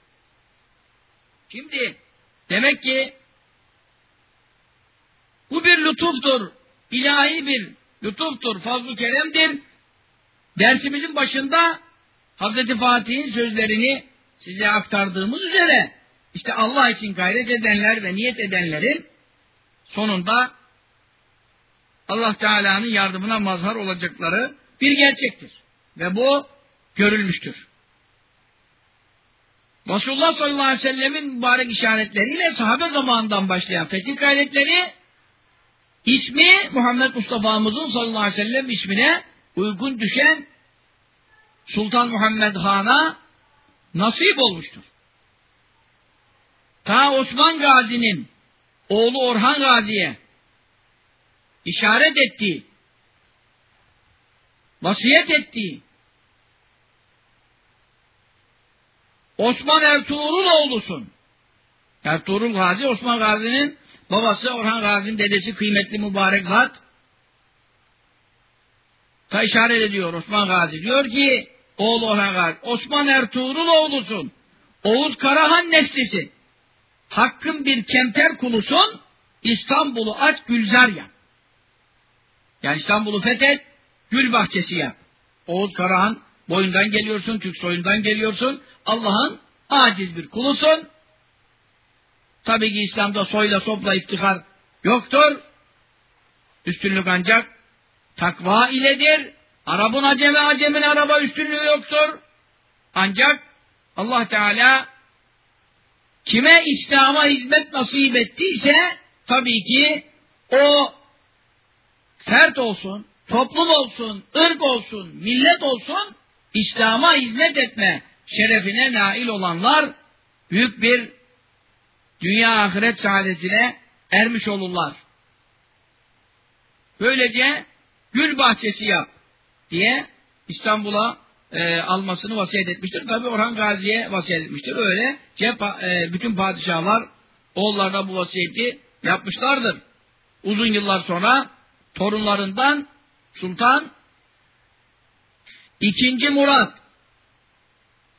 Şimdi demek ki bu bir lütuftur, ilahi bir lütuftur, fazl-ı keremdir. Dersimizin başında Hazreti Fatih'in sözlerini size aktardığımız üzere işte Allah için gayret edenler ve niyet edenlerin sonunda Allah Teala'nın yardımına mazhar olacakları bir gerçektir. Ve bu görülmüştür. Resulullah sallallahu aleyhi ve sellemin mübarek işaretleriyle sahabe zamanından başlayan fetih gayretleri ismi Muhammed Mustafa'mızın sallallahu aleyhi ve sellem ismine uygun düşen Sultan Muhammed Han'a nasip olmuştur. Ta Osman Gazi'nin oğlu Orhan Gazi'ye işaret ettiği, vasiyet ettiği, Osman Ertuğrul oğlusun. Ertuğrul Gazi, Osman Gazi'nin babası, Orhan Gazi'nin dedesi kıymetli mübarek zat. Ta işaret ediyor Osman Gazi. Diyor ki, oğlu Orhan Gazi, Osman Ertuğrul oğlusun. Oğuz Karahan neslisin. Hakkın bir kemter kulusun, İstanbul'u aç gülzar yap. Yani İstanbul'u fethet, gül bahçesi yap. Oğuz Karahan boyundan geliyorsun, Türk soyundan geliyorsun. Allah'ın aciz bir kulusun. Tabii ki İslam'da soyla sopla iftihar yoktur. Üstünlük ancak takva iledir. Arap'ın acemi acemin araba üstünlüğü yoktur. Ancak Allah Teala kime İslam'a hizmet nasip ettiyse tabii ki o fert olsun, toplum olsun, ırk olsun, millet olsun İslam'a hizmet etme şerefine nail olanlar büyük bir dünya ahiret saadetine ermiş olurlar. Böylece gül bahçesi yap diye İstanbul'a e, almasını vasiyet etmiştir. Tabi Orhan Gazi'ye vasiyet etmiştir. Öyle cep, e, bütün padişahlar oğullarına bu vasiyeti yapmışlardır. Uzun yıllar sonra torunlarından Sultan ikinci Murat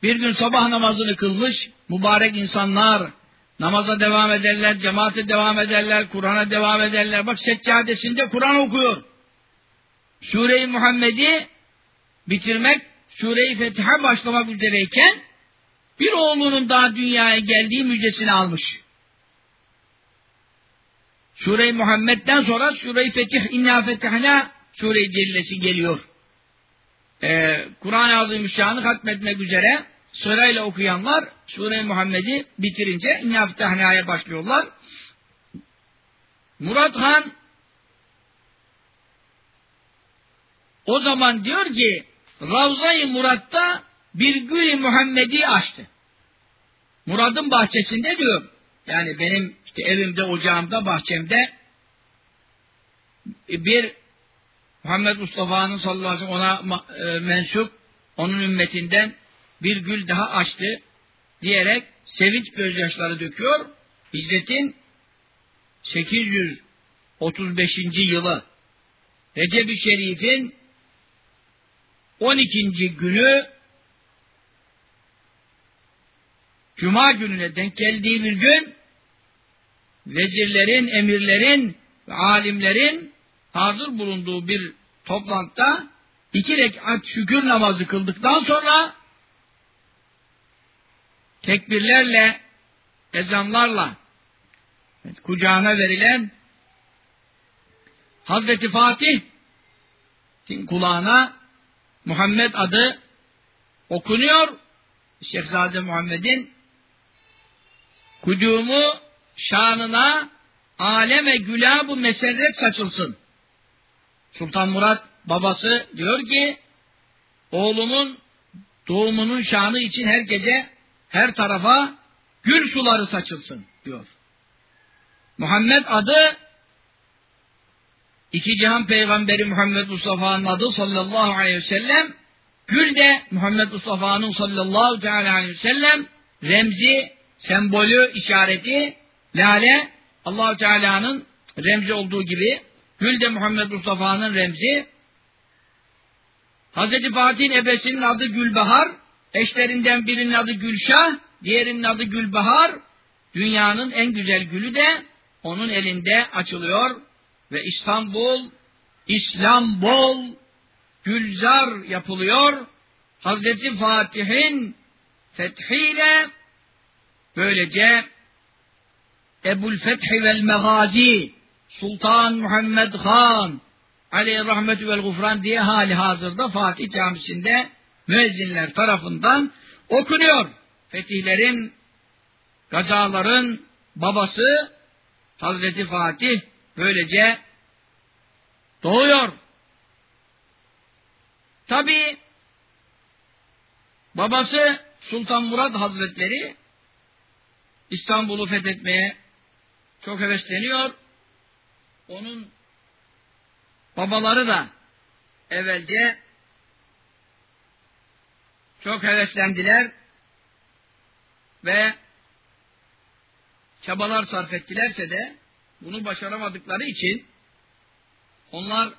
bir gün sabah namazını kılmış mübarek insanlar namaza devam ederler, cemaate devam ederler, Kur'an'a devam ederler. Bak seccadesinde Kur'an okuyor. Sure-i Muhammed'i bitirmek Sure-i Fetiha başlamak üzereyken bir oğlunun daha dünyaya geldiği müjdesini almış. Sure-i Muhammed'den sonra Sure-i Fetih, İnna Fetihna Sure-i Cellesi geliyor. Ee, Kur'an-ı Azimüşşan'ı hatmetmek üzere sırayla okuyanlar Sure-i Muhammed'i bitirince İnna Fetihna'ya başlıyorlar. Murat Han o zaman diyor ki Ravza-i Murat'ta bir gül-i Muhammed'i açtı. Murad'ın bahçesinde diyor. Yani benim işte evimde, ocağımda, bahçemde bir Muhammed Mustafa'nın sallallahu aleyhi ve sellem ona e, mensup, onun ümmetinden bir gül daha açtı diyerek sevinç gözyaşları döküyor. Hicretin 835. yılı Recep-i Şerif'in 12. günü Cuma gününe denk geldiği bir gün vezirlerin, emirlerin alimlerin hazır bulunduğu bir toplantıda iki rekat şükür namazı kıldıktan sonra tekbirlerle, ezanlarla kucağına verilen Hazreti Fatih kulağına Muhammed adı okunuyor. Şehzade Muhammed'in kudumu şanına aleme gülâbu meserret saçılsın. Sultan Murat babası diyor ki oğlumun doğumunun şanı için her gece her tarafa gül suları saçılsın diyor. Muhammed adı iki cihan peygamberi Muhammed Mustafa'nın adı sallallahu aleyhi ve sellem gül de Muhammed Mustafa'nın sallallahu aleyhi ve sellem remzi, sembolü, işareti lale Allahu Teala'nın remzi olduğu gibi gül de Muhammed Mustafa'nın remzi. Hazreti Fatih'in ebesinin adı Gülbahar. Eşlerinden birinin adı Gülşah diğerinin adı Gülbahar. Dünyanın en güzel gülü de onun elinde açılıyor. Ve İstanbul, İslam bol, gülzar yapılıyor. Hazreti Fatih'in fethiyle böylece Ebul Fethi vel Megazi Sultan Muhammed Han aleyhi rahmetü vel gufran diye hali hazırda Fatih Camisi'nde müezzinler tarafından okunuyor. Fetihlerin, gazaların babası Hazreti Fatih böylece doğuyor. Tabi babası Sultan Murat Hazretleri İstanbul'u fethetmeye çok hevesleniyor. Onun babaları da evvelce çok heveslendiler ve çabalar sarf ettilerse de bunu başaramadıkları için onlar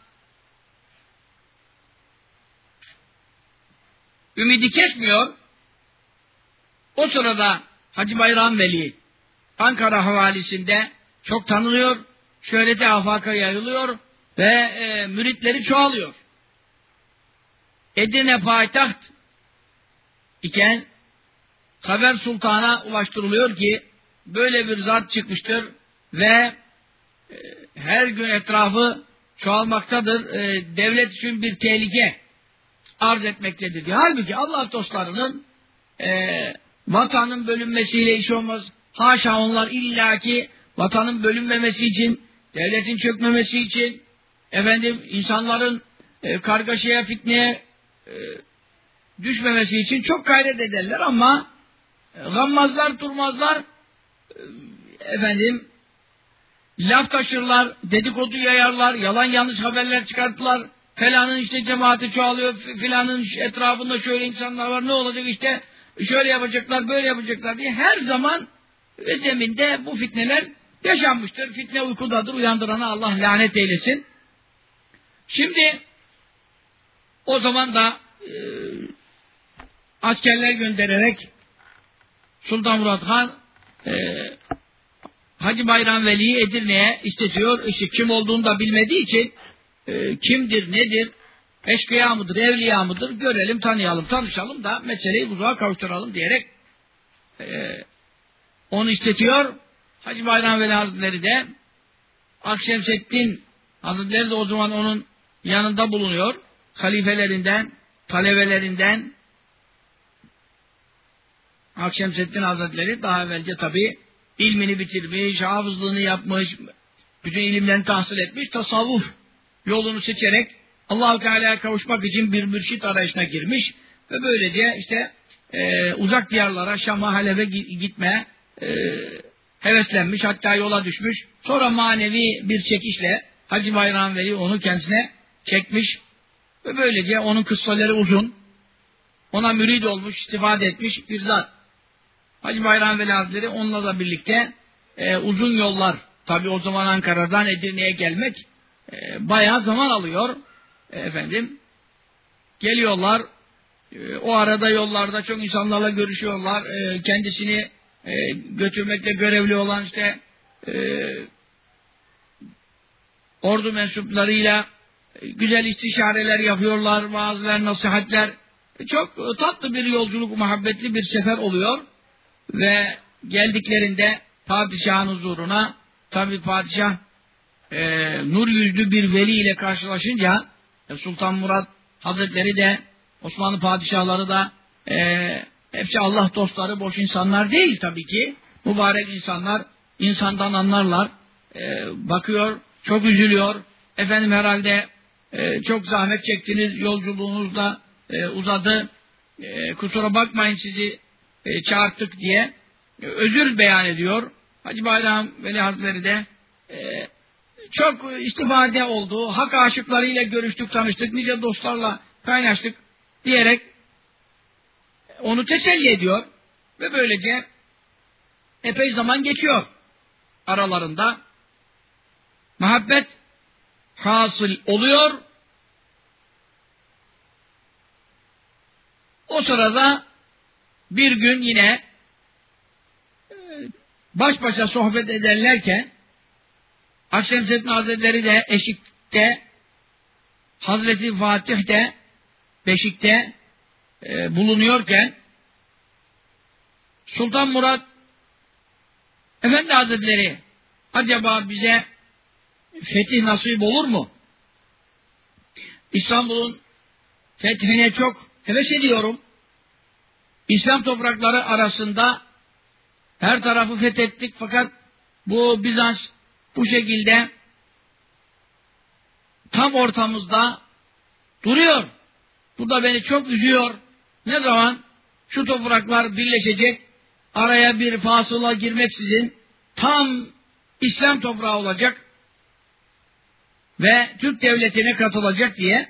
ümidi kesmiyor. O sırada Hacı Bayram Veli Ankara havalisinde çok tanınıyor. Şöhreti afaka yayılıyor ve e, müritleri çoğalıyor. Edirne payitaht iken Haber Sultan'a ulaştırılıyor ki böyle bir zat çıkmıştır ve e, her gün etrafı çoğalmaktadır. E, devlet için bir tehlike arz etmektedir. Halbuki Allah dostlarının e, vatanın bölünmesiyle iş olmaz. Haşa onlar illaki vatanın bölünmemesi için, devletin çökmemesi için, efendim insanların e, kargaşaya, fitneye e, düşmemesi için çok gayret ederler ama e, gammazlar, durmazlar e, efendim laf taşırlar, dedikodu yayarlar, yalan yanlış haberler çıkarttılar. Felanın işte cemaati çoğalıyor, filanın etrafında şöyle insanlar var, ne olacak işte şöyle yapacaklar, böyle yapacaklar diye her zaman ve zeminde bu fitneler yaşanmıştır. Fitne uykudadır, uyandırana Allah lanet eylesin. Şimdi o zaman da e, askerler göndererek Sultan Murat Han e, Hacı Bayram Veli'yi Edirne'ye istetiyor. İşte kim olduğunu da bilmediği için e, kimdir, nedir? eşkıya mıdır, evliya mıdır görelim, tanıyalım, tanışalım da meseleyi buzağa kavuşturalım diyerek e, onu istetiyor. Hacı Bayram Veli Hazretleri de Akşemseddin Hazretleri de o zaman onun yanında bulunuyor. Halifelerinden, talebelerinden Akşemseddin Hazretleri daha evvelce tabi ilmini bitirmiş, hafızlığını yapmış, bütün ilimlerini tahsil etmiş, tasavvuf yolunu seçerek allah Teala'ya kavuşmak için bir mürşit arayışına girmiş ve böylece işte e, uzak diyarlara, Şam'a, Halep'e gitmeye e, heveslenmiş, hatta yola düşmüş. Sonra manevi bir çekişle Hacı Bayram Veli onu kendisine çekmiş ve böylece onun kıssaları uzun. Ona mürid olmuş, istifade etmiş bir zat. Hacı Bayram Veli Hazretleri onunla da birlikte e, uzun yollar, tabi o zaman Ankara'dan Edirne'ye gelmek e, bayağı zaman alıyor. E, efendim, geliyorlar, e, o arada yollarda çok insanlarla görüşüyorlar, e, kendisini e, götürmekte görevli olan işte e, ordu mensuplarıyla e, güzel istişareler yapıyorlar, vaazlar, nasihatler. E, çok tatlı bir yolculuk, muhabbetli bir sefer oluyor. Ve geldiklerinde padişahın huzuruna, tabi padişah e, nur yüzlü bir veli ile karşılaşınca e, Sultan Murat Hazretleri de Osmanlı padişahları da e, hepsi Allah dostları boş insanlar değil tabii ki. Mübarek insanlar insandan anlarlar. E, bakıyor, çok üzülüyor. Efendim herhalde e, çok zahmet çektiniz, yolculuğunuz da e, uzadı. E, kusura bakmayın sizi e, çağırttık diye e, özür beyan ediyor. Hacı Bayram Veli Hazretleri de e, çok istifade oldu. Hak aşıklarıyla görüştük, tanıştık, nice dostlarla kaynaştık diyerek onu teselli ediyor ve böylece epey zaman geçiyor aralarında. Muhabbet hasıl oluyor. O sırada bir gün yine e, baş başa sohbet ederlerken Akşemseddin Hazretleri de eşikte Hazreti Fatih de Beşik'te e, bulunuyorken Sultan Murat Efendi Hazretleri acaba bize fetih nasip olur mu? İstanbul'un fethine çok heves ediyorum. İslam toprakları arasında her tarafı fethettik fakat bu Bizans bu şekilde tam ortamızda duruyor. Bu da beni çok üzüyor. Ne zaman şu topraklar birleşecek, araya bir fasıla girmeksizin tam İslam toprağı olacak ve Türk devletine katılacak diye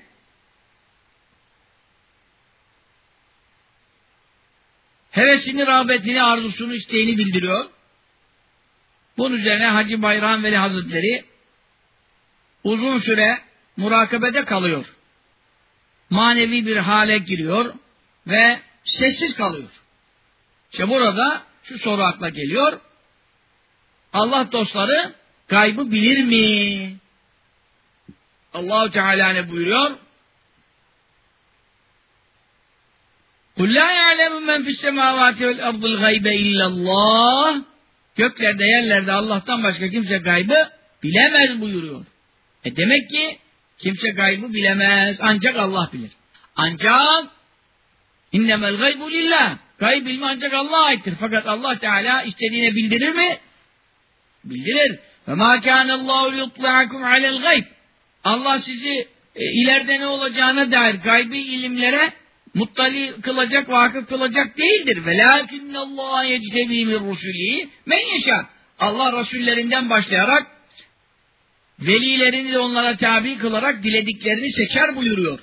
hevesini, rağbetini, arzusunu, isteğini bildiriyor. Bunun üzerine Hacı Bayram Veli Hazretleri uzun süre murakabede kalıyor. Manevi bir hale giriyor ve sessiz kalıyor. İşte burada şu soru akla geliyor. Allah dostları gaybı bilir mi? Allahu Teala ne buyuruyor? Kul la ya'lemu men fis semavati vel ardil gaybe illallah. Göklerde yerlerde Allah'tan başka kimse gaybı bilemez buyuruyor. E demek ki kimse gaybı bilemez. Ancak Allah bilir. Ancak İnnemel gaybu lillah. Gayb ilmi ancak Allah'a aittir. Fakat Allah Teala istediğine bildirir mi? Bildirir. Ve ma kânellâhu yutlâkum alel gayb. Allah sizi e, ileride ne olacağına dair gaybi ilimlere muttali kılacak, vakıf kılacak değildir. Ve Velakinnallâhe yectebi min rusulî men yeşâ. Allah Resullerinden başlayarak velilerini de onlara tabi kılarak dilediklerini seçer buyuruyor.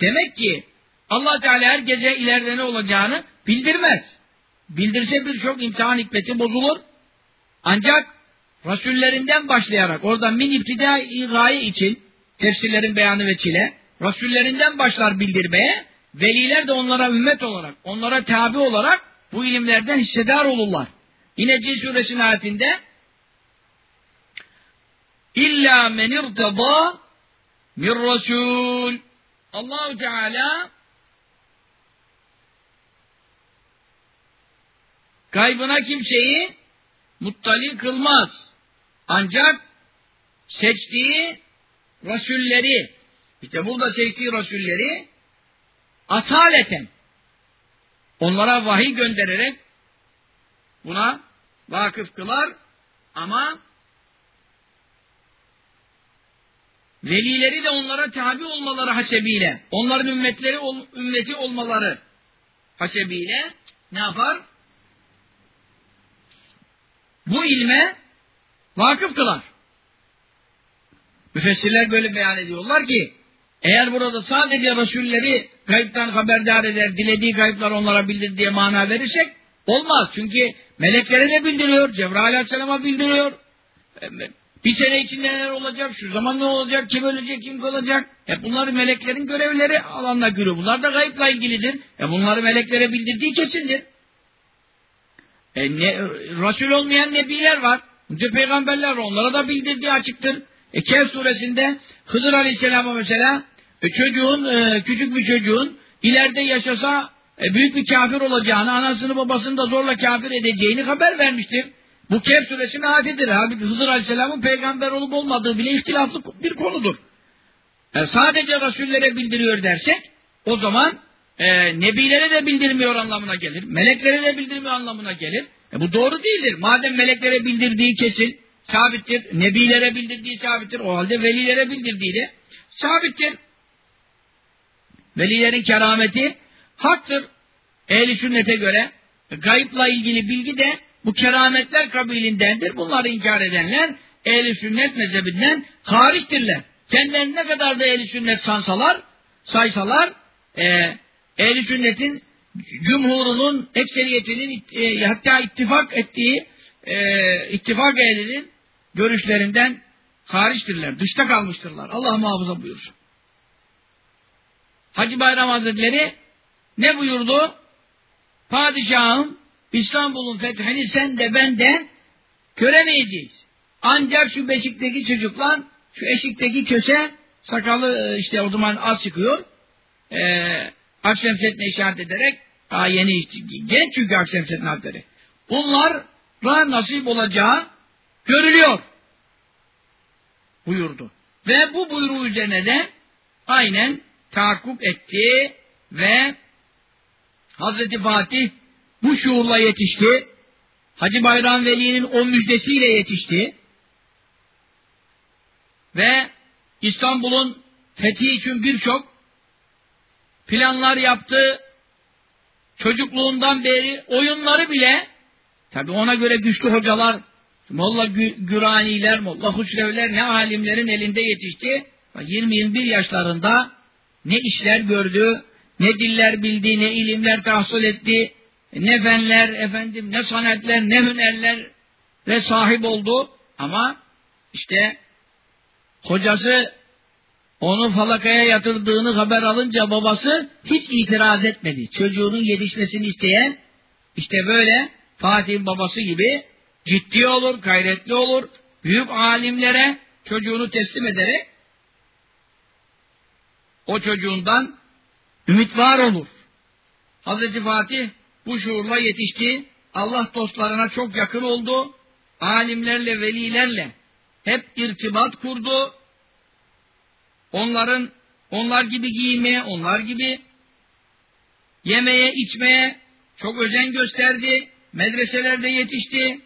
Demek ki Allah Teala her gece ileride ne olacağını bildirmez. Bildirse birçok imtihan hikmeti bozulur. Ancak Resullerinden başlayarak orada min iptida gaye için tefsirlerin beyanı ve çile Resullerinden başlar bildirmeye Veliler de onlara ümmet olarak, onlara tabi olarak bu ilimlerden hissedar olurlar. Yine Cin suresinin ayetinde İlla men irtada min rasul Allahu Teala gaybına kimseyi muttali kılmaz. Ancak seçtiği rasulleri işte burada seçtiği rasulleri asaleten onlara vahiy göndererek buna vakıf kılar ama velileri de onlara tabi olmaları hasebiyle onların ümmetleri ümmeti olmaları hasebiyle ne yapar? Bu ilme vakıf kılar. Müfessirler böyle beyan ediyorlar ki eğer burada sadece Resulleri kayıptan haberdar eder, dilediği kayıplar onlara bildir diye mana verirsek olmaz. Çünkü meleklere de bildiriyor, Cebrail Aleyhisselam'a bildiriyor. E, bir sene içinde neler olacak, şu zaman ne olacak, kim ölecek, kim kalacak. Hep bunları meleklerin görevleri alanına giriyor. Bunlar da kayıpla ilgilidir. E bunları meleklere bildirdiği kesindir. E ne, Resul olmayan nebiler var. Peygamberler var. Onlara da bildirdiği açıktır. E Kehf suresinde Hızır Aleyhisselam'a mesela e, çocuğun, e, küçük bir çocuğun ileride yaşasa e, büyük bir kafir olacağını, anasını babasını da zorla kafir edeceğini haber vermiştir. Bu Kehf suresinin adetidir. Halbuki Hızır Aleyhisselam'ın peygamber olup olmadığı bile ihtilaflı bir konudur. E, sadece Resullere bildiriyor dersek o zaman e, Nebilere de bildirmiyor anlamına gelir. Meleklere de bildirmiyor anlamına gelir. E, bu doğru değildir. Madem meleklere bildirdiği kesin, sabittir. Nebilere bildirdiği sabittir. O halde velilere bildirdiği de sabittir. Velilerin kerameti haktır. Ehli sünnete göre gayıpla ilgili bilgi de bu kerametler kabilindendir. Bunları inkar edenler ehli sünnet mezhebinden hariçtirler. Kendilerini ne kadar da ehli sünnet sansalar, saysalar, e, ehli sünnetin cumhurunun, ekseriyetinin e, hatta ittifak ettiği e, ittifak ehlinin görüşlerinden hariçtirler, dışta kalmıştırlar. Allah muhafaza buyursun. Hacı Bayram Hazretleri ne buyurdu? Padişahım İstanbul'un fethini sen de ben de göremeyeceğiz. Ancak şu beşikteki çocuklar, şu eşikteki köse sakalı e, işte o zaman az çıkıyor. Ee, Akşemseddin'e işaret ederek daha yeni genç çünkü Akşemseddin Hazretleri. Bunlara nasip olacağı görülüyor buyurdu. Ve bu buyruğu üzerine de aynen tahakkuk etti ve Hazreti Fatih bu şuurla yetişti. Hacı Bayram Veli'nin o müjdesiyle yetişti. Ve İstanbul'un fethi için birçok planlar yaptı. Çocukluğundan beri oyunları bile tabi ona göre güçlü hocalar Molla Güraniler, Molla Husrevler ne alimlerin elinde yetişti. 20-21 yaşlarında ne işler gördü, ne diller bildi, ne ilimler tahsil etti, ne fenler, efendim, ne sanatler, ne hünerler ve sahip oldu. Ama işte hocası onu falakaya yatırdığını haber alınca babası hiç itiraz etmedi. Çocuğunun yetişmesini isteyen işte böyle Fatih'in babası gibi ciddi olur, gayretli olur, büyük alimlere çocuğunu teslim ederek o çocuğundan ümit var olur. Hazreti Fatih bu şuurla yetişti. Allah dostlarına çok yakın oldu. Alimlerle, velilerle hep irtibat kurdu. Onların onlar gibi giymeye, onlar gibi yemeye, içmeye çok özen gösterdi. Medreselerde yetişti.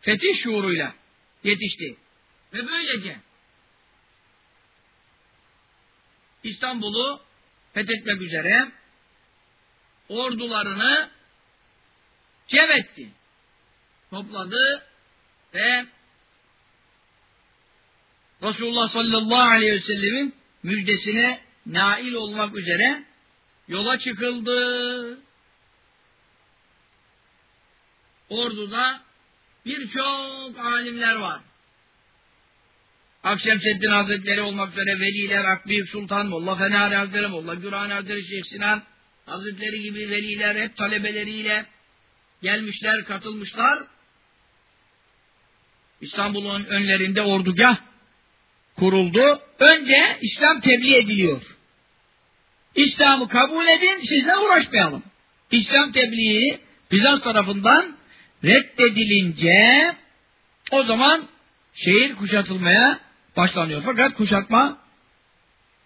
Fetih şuuruyla yetişti. Ve böylece İstanbul'u fethetmek üzere ordularını cem etti. Topladı ve Resulullah sallallahu aleyhi ve sellemin müjdesine nail olmak üzere yola çıkıldı. Orduda birçok alimler var. Akşemseddin Hazretleri olmak üzere veliler, Akbiyük Sultan, Molla Fenari Hazretleri, Molla Gürani Hazretleri, Şeyh Sinan Hazretleri gibi veliler hep talebeleriyle gelmişler, katılmışlar. İstanbul'un önlerinde ordugah kuruldu. Önce İslam tebliğ ediliyor. İslam'ı kabul edin, sizle uğraşmayalım. İslam tebliği Bizans tarafından reddedilince o zaman şehir kuşatılmaya başlanıyor. Fakat kuşatma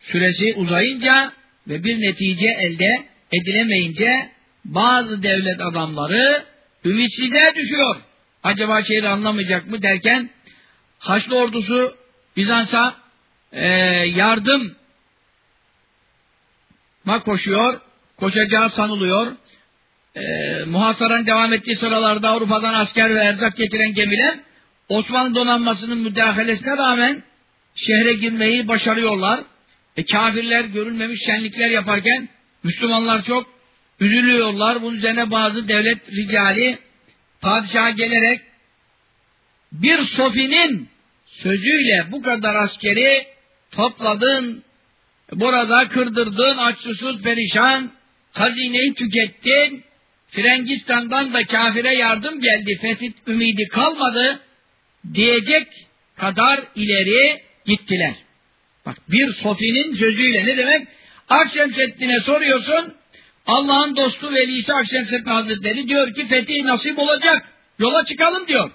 süresi uzayınca ve bir netice elde edilemeyince bazı devlet adamları ümitsizliğe düşüyor. Acaba şehri anlamayacak mı derken Haçlı ordusu Bizans'a e, yardım ma koşuyor. Koşacağı sanılıyor. E, muhasaran devam ettiği sıralarda Avrupa'dan asker ve erzak getiren gemiler Osmanlı donanmasının müdahalesine rağmen şehre girmeyi başarıyorlar. E, kafirler görülmemiş şenlikler yaparken Müslümanlar çok üzülüyorlar. Bunun üzerine bazı devlet ricali padişaha gelerek bir sofinin sözüyle bu kadar askeri topladın, burada kırdırdın, aç perişan, hazineyi tükettin, Frengistan'dan da kafire yardım geldi, fetih ümidi kalmadı, diyecek kadar ileri gittiler. Bak bir Sofi'nin sözüyle ne demek? Akşemseddin'e soruyorsun, Allah'ın dostu velisi Akşemseddin Hazretleri diyor ki fetih nasip olacak, yola çıkalım diyor.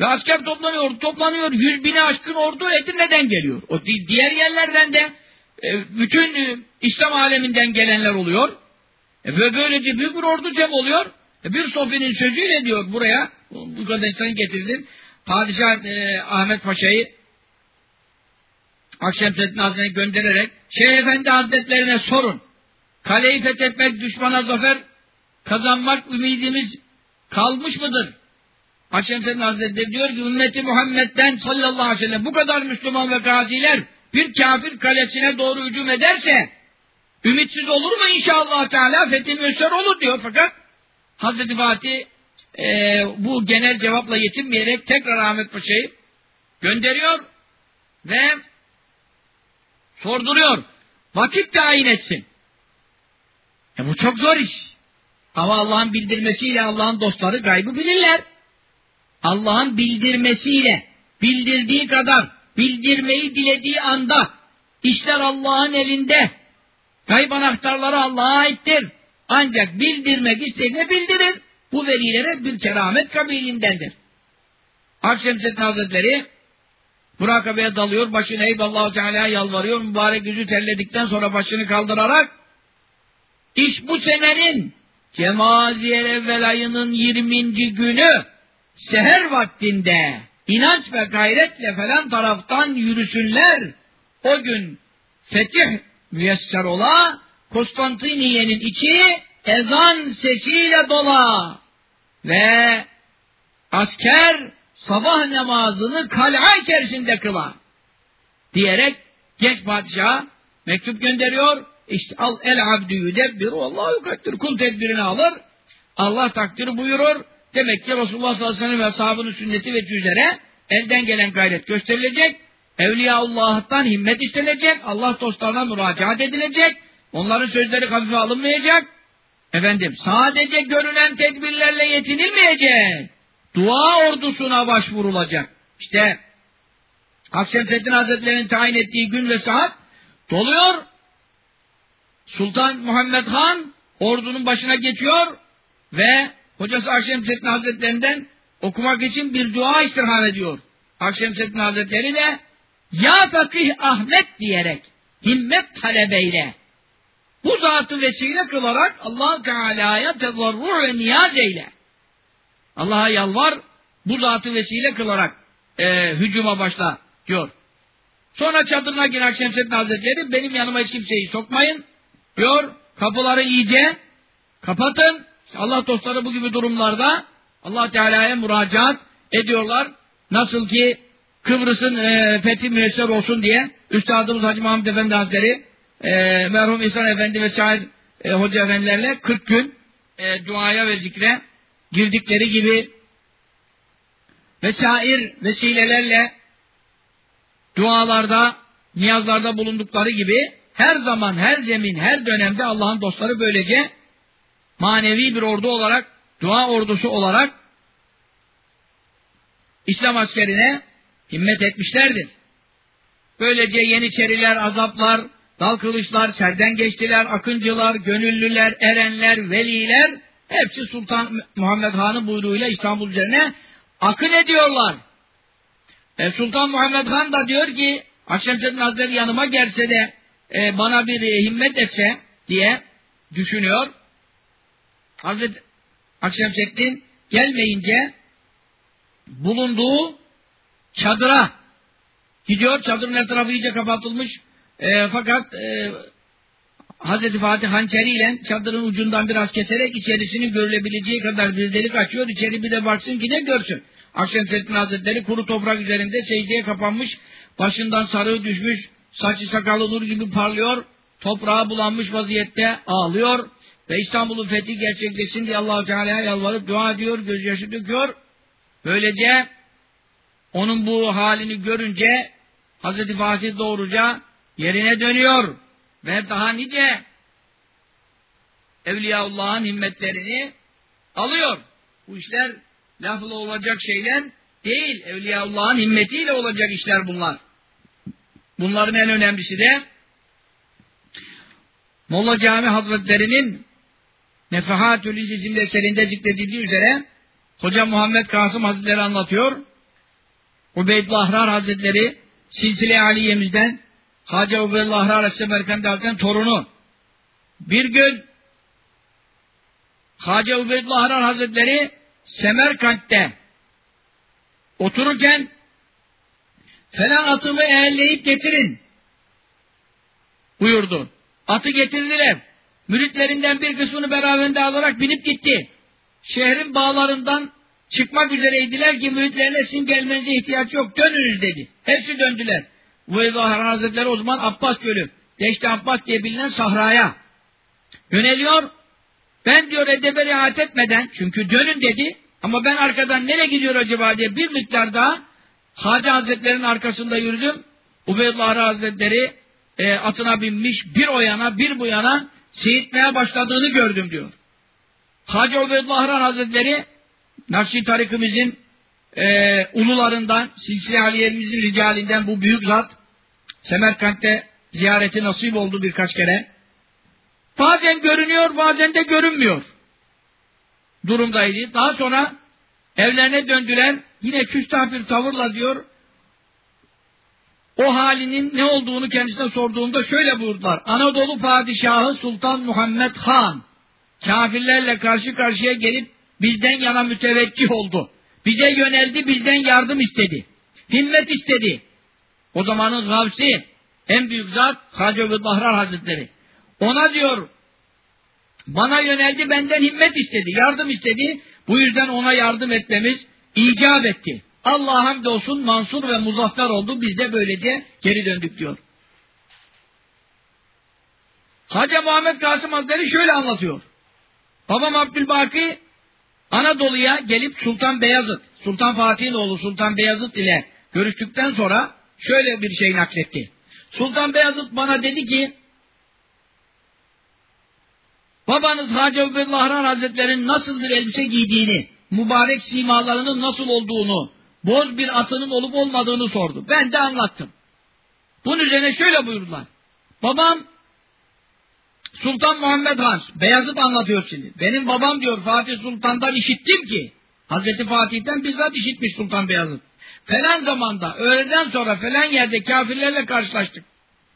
Ve asker toplanıyor, toplanıyor, yüz bine aşkın ordu Edirne'den geliyor. O diğer yerlerden de e, bütün e, İslam aleminden gelenler oluyor. E, ve böylece büyük bir ordu cem oluyor. Bir Sofi'nin sözüyle diyor buraya, bu kadar insanı getirdin. Padişah e, Ahmet Paşa'yı Akşemseddin Hazretleri'ne göndererek Şeyh Efendi Hazretlerine sorun. Kaleyi fethetmek, düşmana zafer kazanmak ümidimiz kalmış mıdır? Akşemseddin Hazretleri diyor ki ümmeti Muhammed'den sallallahu aleyhi ve sellem bu kadar Müslüman ve gaziler bir kafir kalesine doğru hücum ederse ümitsiz olur mu inşallah Teala fethi müsser olur diyor fakat Hazreti Fatih e, bu genel cevapla yetinmeyerek tekrar Ahmet Paşa'yı gönderiyor ve sorduruyor. Vakit tayin etsin. E bu çok zor iş. Ama Allah'ın bildirmesiyle Allah'ın dostları gaybı bilirler. Allah'ın bildirmesiyle, bildirdiği kadar, bildirmeyi dilediği anda, işler Allah'ın elinde. Gayb anahtarları Allah'a aittir. Ancak bildirmek istediğine bildirir. Bu velilere bir keramet kabilindendir. Akşemseddin Hazretleri murakabeye dalıyor, başını eyvallahu Teala'ya yalvarıyor, mübarek yüzü terledikten sonra başını kaldırarak iş bu senenin Cemaziyel evvel ayının 20. günü seher vaktinde inanç ve gayretle falan taraftan yürüsünler. O gün fetih müyesser ola, Konstantiniye'nin içi ezan sesiyle dola ve asker sabah namazını kal'a içerisinde kıla diyerek genç padişaha mektup gönderiyor. İşte al el abdü yüdebbiru Allahu kaddir. Kul tedbirini alır. Allah takdiri buyurur. Demek ki Resulullah sallallahu aleyhi ve sellem ve sünneti ve üzere elden gelen gayret gösterilecek. Evliyaullah'tan himmet istenecek. Allah dostlarına müracaat edilecek. Onların sözleri hafife alınmayacak. Efendim sadece görülen tedbirlerle yetinilmeyecek. Dua ordusuna başvurulacak. İşte Akşemseddin Hazretleri'nin tayin ettiği gün ve saat doluyor. Sultan Muhammed Han ordunun başına geçiyor ve hocası Akşemseddin Hazretlerinden okumak için bir dua istirham ediyor. Akşemseddin Hazretleri de Ya Fakih Ahmet diyerek himmet talebeyle bu zatı vesile kılarak allah Teala'ya tezarru ve niyaz eyle. Allah'a yalvar bu zatı vesile kılarak e, hücuma başla diyor. Sonra çadırına giren Akşemseddin Hazretleri benim yanıma hiç kimseyi sokmayın diyor. Kapıları iyice kapatın. Allah dostları bu gibi durumlarda Allah Teala'ya müracaat ediyorlar. Nasıl ki Kıbrıs'ın e, fethi müyesser olsun diye Üstadımız Hacı Muhammed Efendi Hazretleri e, merhum İhsan Efendi ve şair e, hoca efendilerle 40 gün e, duaya ve zikre girdikleri gibi vesair vesilelerle dualarda, niyazlarda bulundukları gibi her zaman, her zemin, her dönemde Allah'ın dostları böylece manevi bir ordu olarak, dua ordusu olarak İslam askerine himmet etmişlerdir. Böylece yeniçeriler, azaplar, dal kılıçlar, serden geçtiler, akıncılar, gönüllüler, erenler, veliler hepsi Sultan Muhammed Han'ın buyruğuyla İstanbul üzerine akın ediyorlar. E, Sultan Muhammed Han da diyor ki Akşemseddin Hazretleri yanıma gelse de e, bana bir himmet etse diye düşünüyor. Hazreti Akşemseddin gelmeyince bulunduğu çadıra gidiyor. Çadırın etrafı iyice kapatılmış. E, fakat e, Hazreti Fatih hançeriyle çadırın ucundan biraz keserek içerisini görülebileceği kadar bir delik açıyor. İçeri bir de baksın ki de görsün. Akşemseddin Hazretleri kuru toprak üzerinde secdeye kapanmış. Başından sarığı düşmüş. Saçı sakalı nur gibi parlıyor. Toprağa bulanmış vaziyette ağlıyor. Ve İstanbul'un fethi gerçekleşsin diye allah Teala'ya yalvarıp dua ediyor. Gözyaşı döküyor. Böylece onun bu halini görünce Hazreti Fatih doğruca yerine dönüyor. Ve daha nice Evliyaullah'ın himmetlerini alıyor. Bu işler lafla olacak şeyler değil. Evliyaullah'ın himmetiyle olacak işler bunlar. Bunların en önemlisi de Molla Cami Hazretleri'nin Nefahatül İzizim'de eserinde zikredildiği üzere Hoca Muhammed Kasım Hazretleri anlatıyor. Ubeydullah Ahrar Hazretleri Silsile Aliye'mizden Hacı Ubeydullah Ahrar Es-Semerkandi Hazretleri'nin torunu. Bir gün Hacı Ubeydullah Ahrar Hazretleri Semerkant'te otururken falan atımı eğerleyip getirin buyurdu. Atı getirdiler. Müritlerinden bir kısmını beraberinde alarak binip gitti. Şehrin bağlarından çıkmak üzereydiler ki müritlerine sizin gelmenize ihtiyaç yok dönünüz dedi. Hepsi döndüler. Veyzahar Hazretleri o zaman Abbas Gölü, Deşte Abbas diye bilinen sahraya yöneliyor. Ben diyor edebe riayet etmeden, çünkü dönün dedi, ama ben arkadan nereye gidiyor acaba diye bir miktar daha Hacı Hazretleri'nin arkasında yürüdüm. Ubeydullah Hazretleri e, atına binmiş bir o yana bir bu yana seyitmeye başladığını gördüm diyor. Hacı Ubeydullah Hazretleri Nakşi tarikimizin e, ulularından, Silsile Aliye'mizin ricalinden bu büyük zat Semerkant'te ziyareti nasip oldu birkaç kere. Bazen görünüyor, bazen de görünmüyor durumdaydı. Daha sonra evlerine döndüler. Yine küstah bir tavırla diyor. O halinin ne olduğunu kendisine sorduğunda şöyle buyurdular. Anadolu Padişahı Sultan Muhammed Han kafirlerle karşı karşıya gelip bizden yana müteveccih oldu. Bize yöneldi, bizden yardım istedi. Himmet istedi. O zamanın gavsi, en büyük zat Hacı Bahrar Hazretleri. Ona diyor, bana yöneldi, benden himmet istedi, yardım istedi. Bu yüzden ona yardım etmemiz icap etti. Allah hamdolsun mansur ve muzaffer oldu. Biz de böylece geri döndük diyor. Hacı Muhammed Kasım Hazretleri şöyle anlatıyor. Babam Abdülbaki Anadolu'ya gelip Sultan Beyazıt, Sultan Fatih'in oğlu Sultan Beyazıt ile görüştükten sonra şöyle bir şey nakletti. Sultan Beyazıt bana dedi ki babanız Hacı Ubedullah Hazretleri'nin nasıl bir elbise giydiğini, mübarek simalarının nasıl olduğunu, boz bir atının olup olmadığını sordu. Ben de anlattım. Bunun üzerine şöyle buyurdular. Babam Sultan Muhammed Han, Beyazıt anlatıyor şimdi. Benim babam diyor Fatih Sultan'dan işittim ki, Hazreti Fatih'ten bizzat işitmiş Sultan Beyazıt. Falan zamanda, öğleden sonra falan yerde kafirlerle karşılaştık.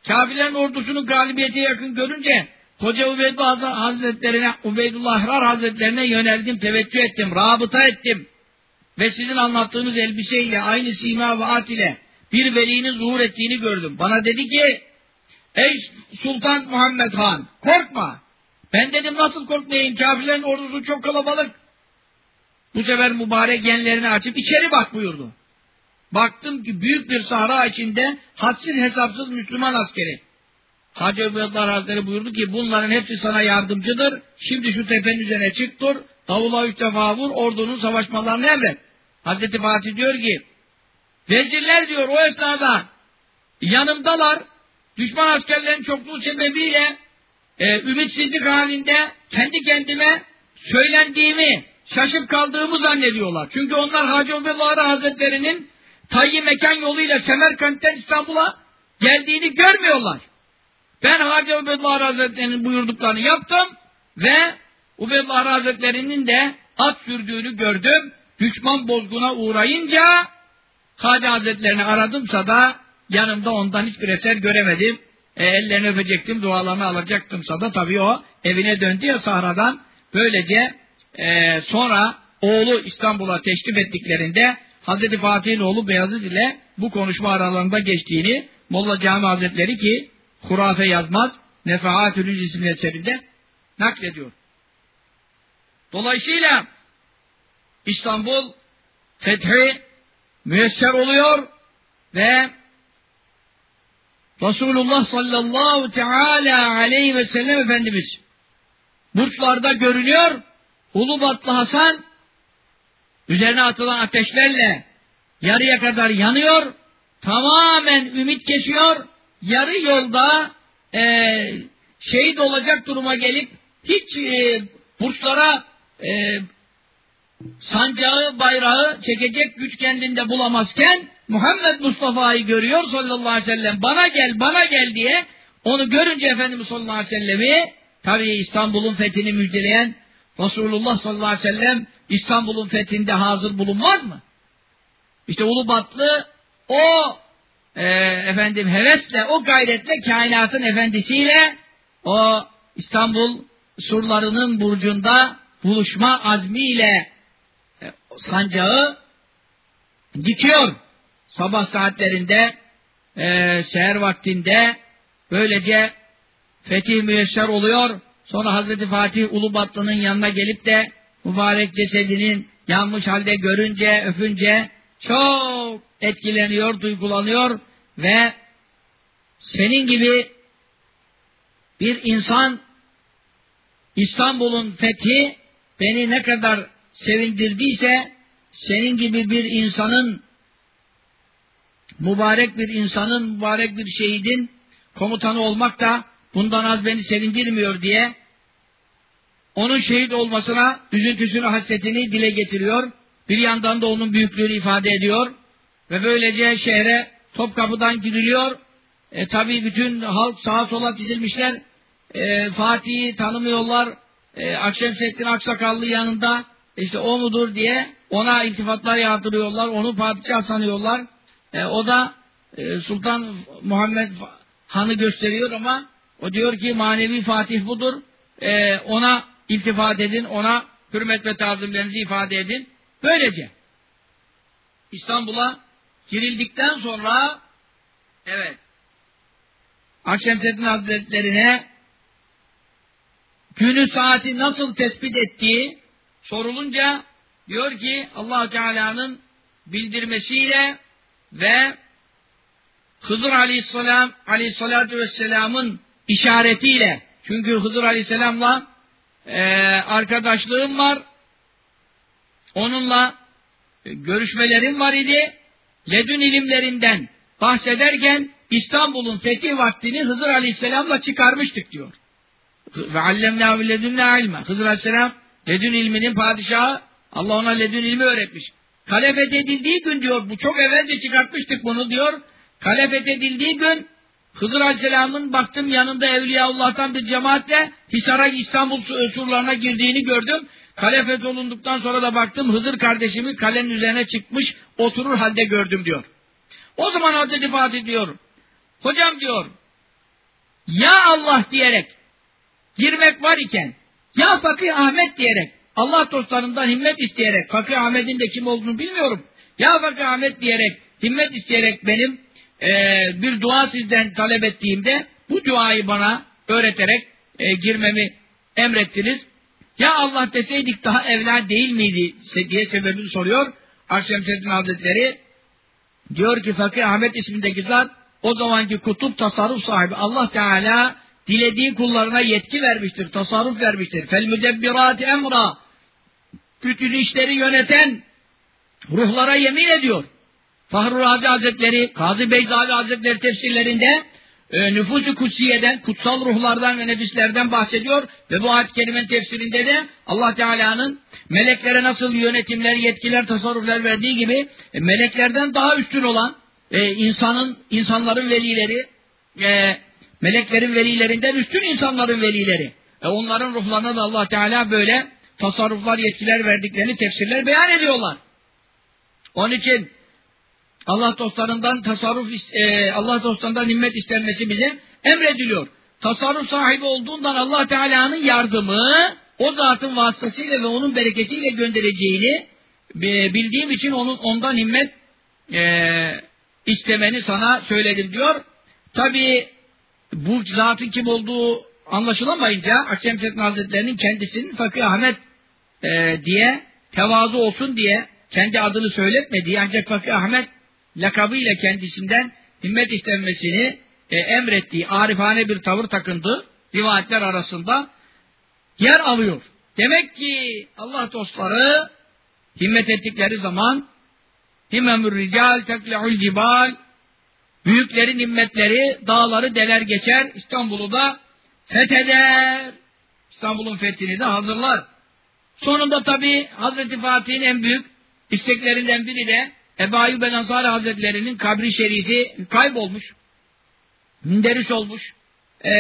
Kafirlerin ordusunun galibiyete yakın görünce, Hoca Ubeydullah Hazretlerine, Ubeydullah Ahrar Hazretlerine yöneldim, teveccüh ettim, rabıta ettim. Ve sizin anlattığınız elbiseyle, aynı sima ve at ile bir velinin zuhur ettiğini gördüm. Bana dedi ki, Ey Sultan Muhammed Han korkma. Ben dedim nasıl korkmayayım kafirlerin ordusu çok kalabalık. Bu sefer mübarek genlerini açıp içeri bak buyurdu. Baktım ki büyük bir sahra içinde hadsiz hesapsız Müslüman askeri. Hacı Öbüyatlar Hazretleri buyurdu ki bunların hepsi sana yardımcıdır. Şimdi şu tepenin üzerine çık dur. Davula üç defa vur ordunun savaşmalarını emret. Hazreti Fatih diyor ki vezirler diyor o esnada yanımdalar düşman askerlerin çokluğu sebebiyle e, ümitsizlik halinde kendi kendime söylendiğimi, şaşıp kaldığımı zannediyorlar. Çünkü onlar Hacı Ubeylahı Hazretleri'nin tayyi mekan yoluyla Semerkant'ten İstanbul'a geldiğini görmüyorlar. Ben Hacı Ubeydullah Hazretleri'nin buyurduklarını yaptım ve Ubeydullah Hazretleri'nin de at sürdüğünü gördüm. Düşman bozguna uğrayınca Hacı Hazretlerini aradımsa da yanımda ondan hiçbir eser göremedim. E, ellerini öpecektim, dualarını alacaktımsa da tabii o evine döndü ya sahradan. Böylece e, sonra oğlu İstanbul'a teşrif ettiklerinde Hazreti Fatih'in oğlu Beyazıt ile bu konuşma aralarında geçtiğini Molla Cami Hazretleri ki hurafe yazmaz Nefahatül isimli eserinde naklediyor. Dolayısıyla İstanbul fethi müyesser oluyor ve Resulullah sallallahu teala aleyhi ve sellem Efendimiz burçlarda görünüyor. Ulubatlı Hasan üzerine atılan ateşlerle yarıya kadar yanıyor. Tamamen ümit kesiyor. Yarı yolda e, şehit olacak duruma gelip hiç e, burçlara e, sancağı, bayrağı çekecek güç kendinde bulamazken Muhammed Mustafa'yı görüyor sallallahu aleyhi ve sellem. Bana gel, bana gel diye onu görünce Efendimiz sallallahu aleyhi ve sellemi tabi İstanbul'un fethini müjdeleyen Resulullah sallallahu aleyhi ve sellem İstanbul'un fethinde hazır bulunmaz mı? İşte Ulubatlı o e, efendim hevesle, o gayretle kainatın efendisiyle o İstanbul surlarının burcunda buluşma azmiyle e, sancağı dikiyor. Sabah saatlerinde e, seher vaktinde böylece fetih müyesser oluyor. Sonra Hazreti Fatih Ulubatlı'nın yanına gelip de mübarek cesedinin yanmış halde görünce, öpünce çok etkileniyor, duygulanıyor ve senin gibi bir insan İstanbul'un fethi beni ne kadar sevindirdiyse senin gibi bir insanın mübarek bir insanın, mübarek bir şehidin komutanı olmak da bundan az beni sevindirmiyor diye onun şehit olmasına üzüntüsünü, hasretini dile getiriyor. Bir yandan da onun büyüklüğünü ifade ediyor. Ve böylece şehre Topkapı'dan giriliyor. E, tabii bütün halk sağa sola dizilmişler. E, Fatih'i tanımıyorlar. E, Akşemseddin Aksakallı yanında işte o mudur diye ona iltifatlar yağdırıyorlar. Onu padişah sanıyorlar. E, o da e, Sultan Muhammed Han'ı gösteriyor ama o diyor ki manevi Fatih budur. E, ona iltifat edin, ona hürmet ve tazimlerinizi ifade edin. Böylece İstanbul'a girildikten sonra evet Akşemseddin Hazretlerine günü saati nasıl tespit ettiği sorulunca diyor ki allah Teala'nın bildirmesiyle ve Hızır Aleyhisselam Aleyhisselatü Vesselam'ın işaretiyle çünkü Hızır Aleyhisselam'la e, arkadaşlığım var onunla e, görüşmelerim var idi ledün ilimlerinden bahsederken İstanbul'un fetih vaktini Hızır Aleyhisselam'la çıkarmıştık diyor. Ve allemnâ ve ledünnâ ilme. Hızır Aleyhisselam ledün ilminin padişahı Allah ona ledün ilmi öğretmiş. Kalefet edildiği gün diyor, bu çok evvelce çıkartmıştık bunu diyor. Kalefet edildiği gün Hızır Aleyhisselam'ın baktım yanında Evliyaullah'tan bir cemaatle Hisar'a İstanbul surlarına girdiğini gördüm. Kale olunduktan sonra da baktım Hızır kardeşimi kalenin üzerine çıkmış oturur halde gördüm diyor. O zaman Hazreti Fatih diyor. Hocam diyor ya Allah diyerek girmek var iken ya Fakir Ahmet diyerek Allah dostlarından himmet isteyerek Fakir Ahmet'in de kim olduğunu bilmiyorum. Ya Fakir Ahmet diyerek himmet isteyerek benim e, bir dua sizden talep ettiğimde bu duayı bana öğreterek e, girmemi emrettiniz. Ya Allah deseydik daha evla değil miydi diye sebebini soruyor. Akşemseddin Hazretleri diyor ki Fakir Ahmet ismindeki zat o zamanki kutup tasarruf sahibi Allah Teala dilediği kullarına yetki vermiştir, tasarruf vermiştir. Fel müdebbirat emra bütün işleri yöneten ruhlara yemin ediyor. Fahru Razi Hazretleri, Kazi Beyzavi Hazretleri tefsirlerinde e, nüfusu kutsiyeden, kutsal ruhlardan ve nefislerden bahsediyor ve bu ayet-i kerimenin tefsirinde de Allah Teala'nın meleklere nasıl yönetimler, yetkiler, tasarruflar verdiği gibi e, meleklerden daha üstün olan e, insanın, insanların velileri, e, Meleklerin velilerinden üstün insanların velileri. E onların ruhlarına da Allah Teala böyle tasarruflar, yetkiler verdiklerini tefsirler beyan ediyorlar. Onun için Allah dostlarından tasarruf, e, Allah dostlarından himmet istenmesi bize emrediliyor. Tasarruf sahibi olduğundan Allah Teala'nın yardımı o zatın vasıtasıyla ve onun bereketiyle göndereceğini e, bildiğim için onun ondan himmet e, istemeni sana söyledim diyor. Tabi bu zatın kim olduğu anlaşılamayınca Akşemseddin Hazretleri'nin kendisinin Fakir Ahmet e, diye tevazu olsun diye kendi adını söyletmediği ancak Fakir Ahmet lakabıyla kendisinden himmet istenmesini e, emrettiği arifane bir tavır takındı rivayetler arasında yer alıyor. Demek ki Allah dostları himmet ettikleri zaman himmemür rical tekle'ul cibal büyüklerin himmetleri dağları deler geçer İstanbul'u da fetheder. İstanbul'un fethini de hazırlar. Sonunda tabi Hazreti Fatih'in en büyük isteklerinden biri de Ebu Ayyub el Hazretleri'nin kabri şerifi kaybolmuş. Münderiş olmuş. E,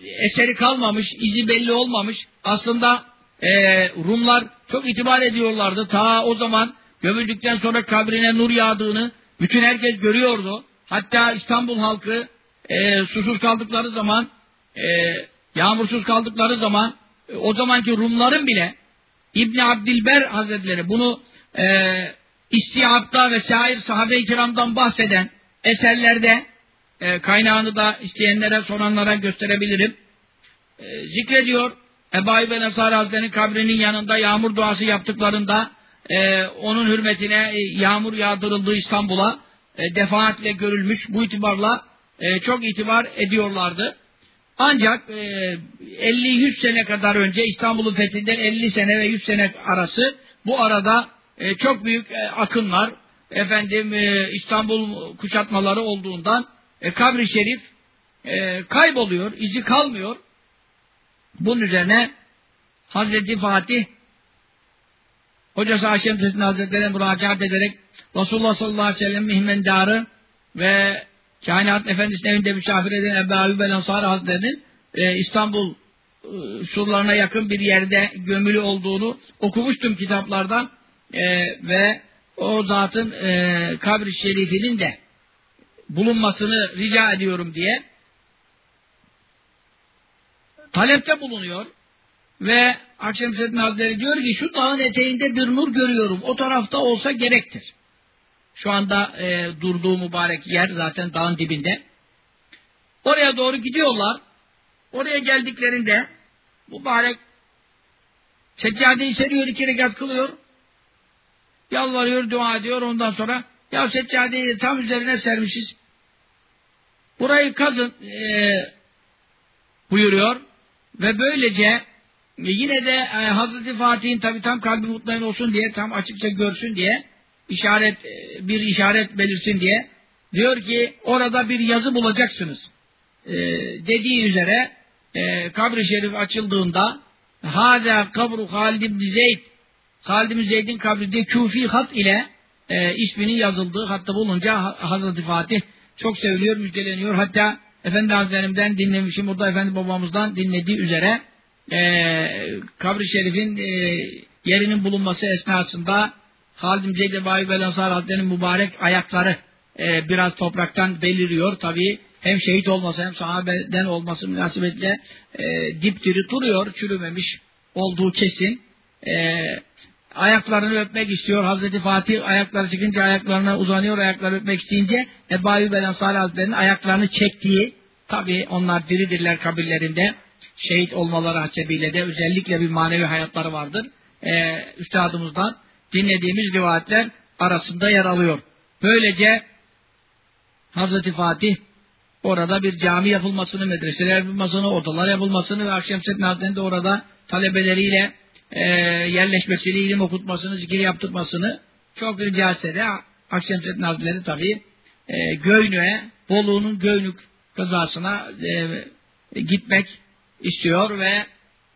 eseri kalmamış, izi belli olmamış. Aslında e, Rumlar çok itibar ediyorlardı. Ta o zaman gömüldükten sonra kabrine nur yağdığını bütün herkes görüyordu. Hatta İstanbul halkı e, susuz kaldıkları zaman e, yağmursuz kaldıkları zaman e, o zamanki Rumların bile İbni Abdilber Hazretleri bunu e, İstihab'da ve şair sahabe-i kiramdan bahseden eserlerde e, kaynağını da isteyenlere soranlara gösterebilirim. E, zikrediyor. Ebu Ayyub el Hazretleri'nin kabrinin yanında yağmur duası yaptıklarında e, onun hürmetine e, yağmur yağdırıldığı İstanbul'a e, defaatle görülmüş. Bu itibarla e, çok itibar ediyorlardı. Ancak e, 50-100 sene kadar önce İstanbul'un fethinden 50 sene ve 100 sene arası bu arada e, çok büyük e, akınlar efendim e, İstanbul kuşatmaları olduğundan e, kabri şerif e, kayboluyor, izi kalmıyor. Bunun üzerine Hazreti Fatih Hocası Haşem Sesini Hazretleri'ne müracaat ederek Resulullah sallallahu aleyhi ve sellem mihmendarı ve Kainat Efendisi'nin evinde misafir eden Ebu Ayyub el Ansari Hazretleri'nin e, İstanbul e, surlarına yakın bir yerde gömülü olduğunu okumuştum kitaplardan e, ve o zatın e, kabri şerifinin de bulunmasını rica ediyorum diye talepte bulunuyor ve Akşemseddin Hazretleri diyor ki şu dağın eteğinde bir nur görüyorum o tarafta olsa gerektir. Şu anda e, durduğu mübarek yer zaten dağın dibinde. Oraya doğru gidiyorlar. Oraya geldiklerinde mübarek seccadeyi seriyor, iki rekat kılıyor. Yalvarıyor, dua ediyor. Ondan sonra ya seccadeyi tam üzerine sermişiz. Burayı kazın e, buyuruyor. Ve böylece e, yine de e, Hazreti Fatih'in tabi tam kalbi mutmain olsun diye, tam açıkça görsün diye işaret e, bir işaret belirsin diye diyor ki orada bir yazı bulacaksınız. E, dediği üzere e, kabri şerif açıldığında Hâzâ kabru Halid ibn Zeyd Halid ibn Zeyd'in kabri diye küfi hat ile e, isminin yazıldığı hatta bulunca Hazreti Fatih çok seviliyor, müjdeleniyor. Hatta Efendi Hazretlerimden dinlemişim, burada Efendi babamızdan dinlediği üzere e, kabri şerifin e, yerinin bulunması esnasında Halid bin Zeyd Ebu Belansar Hazretleri'nin mübarek ayakları e, biraz topraktan beliriyor. Tabi hem şehit olması hem sahabeden olması münasibetle e, dipdiri duruyor. Çürümemiş olduğu kesin. E, ayaklarını öpmek istiyor. Hazreti Fatih ayakları çıkınca ayaklarına uzanıyor. Ayakları öpmek isteyince Ebu Ayyub el ayaklarını çektiği tabi onlar diridirler kabirlerinde şehit olmaları hasebiyle de özellikle bir manevi hayatları vardır. Ee, üstadımızdan dinlediğimiz rivayetler arasında yer alıyor. Böylece Hazreti Fatih orada bir cami yapılmasını, medreseler yapılmasını, odalar yapılmasını ve Akşemseddin Hazretleri'nin de orada talebeleriyle e, yerleşmesini, ilim okutmasını, zikir yaptırmasını çok rica etse de Akşemseddin Hazretleri tabi e, Göynük'e, Bolu'nun Göynük kazasına e, gitmek istiyor ve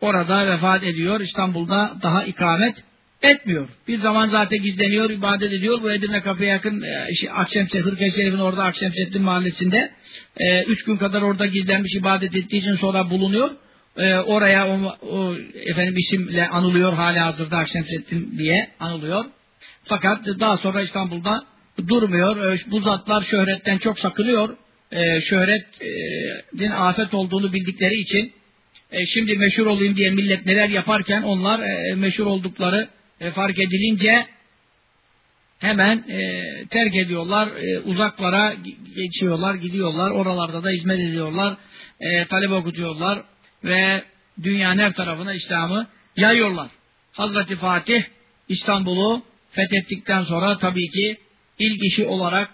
orada vefat ediyor. İstanbul'da daha ikamet Etmiyor. Bir zaman zaten gizleniyor, ibadet ediyor. Bu Edirne kapıya yakın e, Akşemset, Hırkaya Şerif'in orada Akşemsettin mahallesinde e, üç gün kadar orada gizlenmiş ibadet ettiği için sonra bulunuyor. E, oraya o, o efendim isimle anılıyor hala hazırda Akşemsettin diye anılıyor. Fakat daha sonra İstanbul'da durmuyor. E, bu zatlar şöhretten çok sakınıyor. E, şöhretin afet olduğunu bildikleri için e, şimdi meşhur olayım diye millet neler yaparken onlar e, meşhur oldukları e, fark edilince hemen e, terk ediyorlar, e, uzaklara geçiyorlar, gidiyorlar, oralarda da hizmet ediyorlar, e, talep okutuyorlar ve dünyanın her tarafına İslam'ı yayıyorlar. Hazreti Fatih İstanbul'u fethettikten sonra tabii ki ilk işi olarak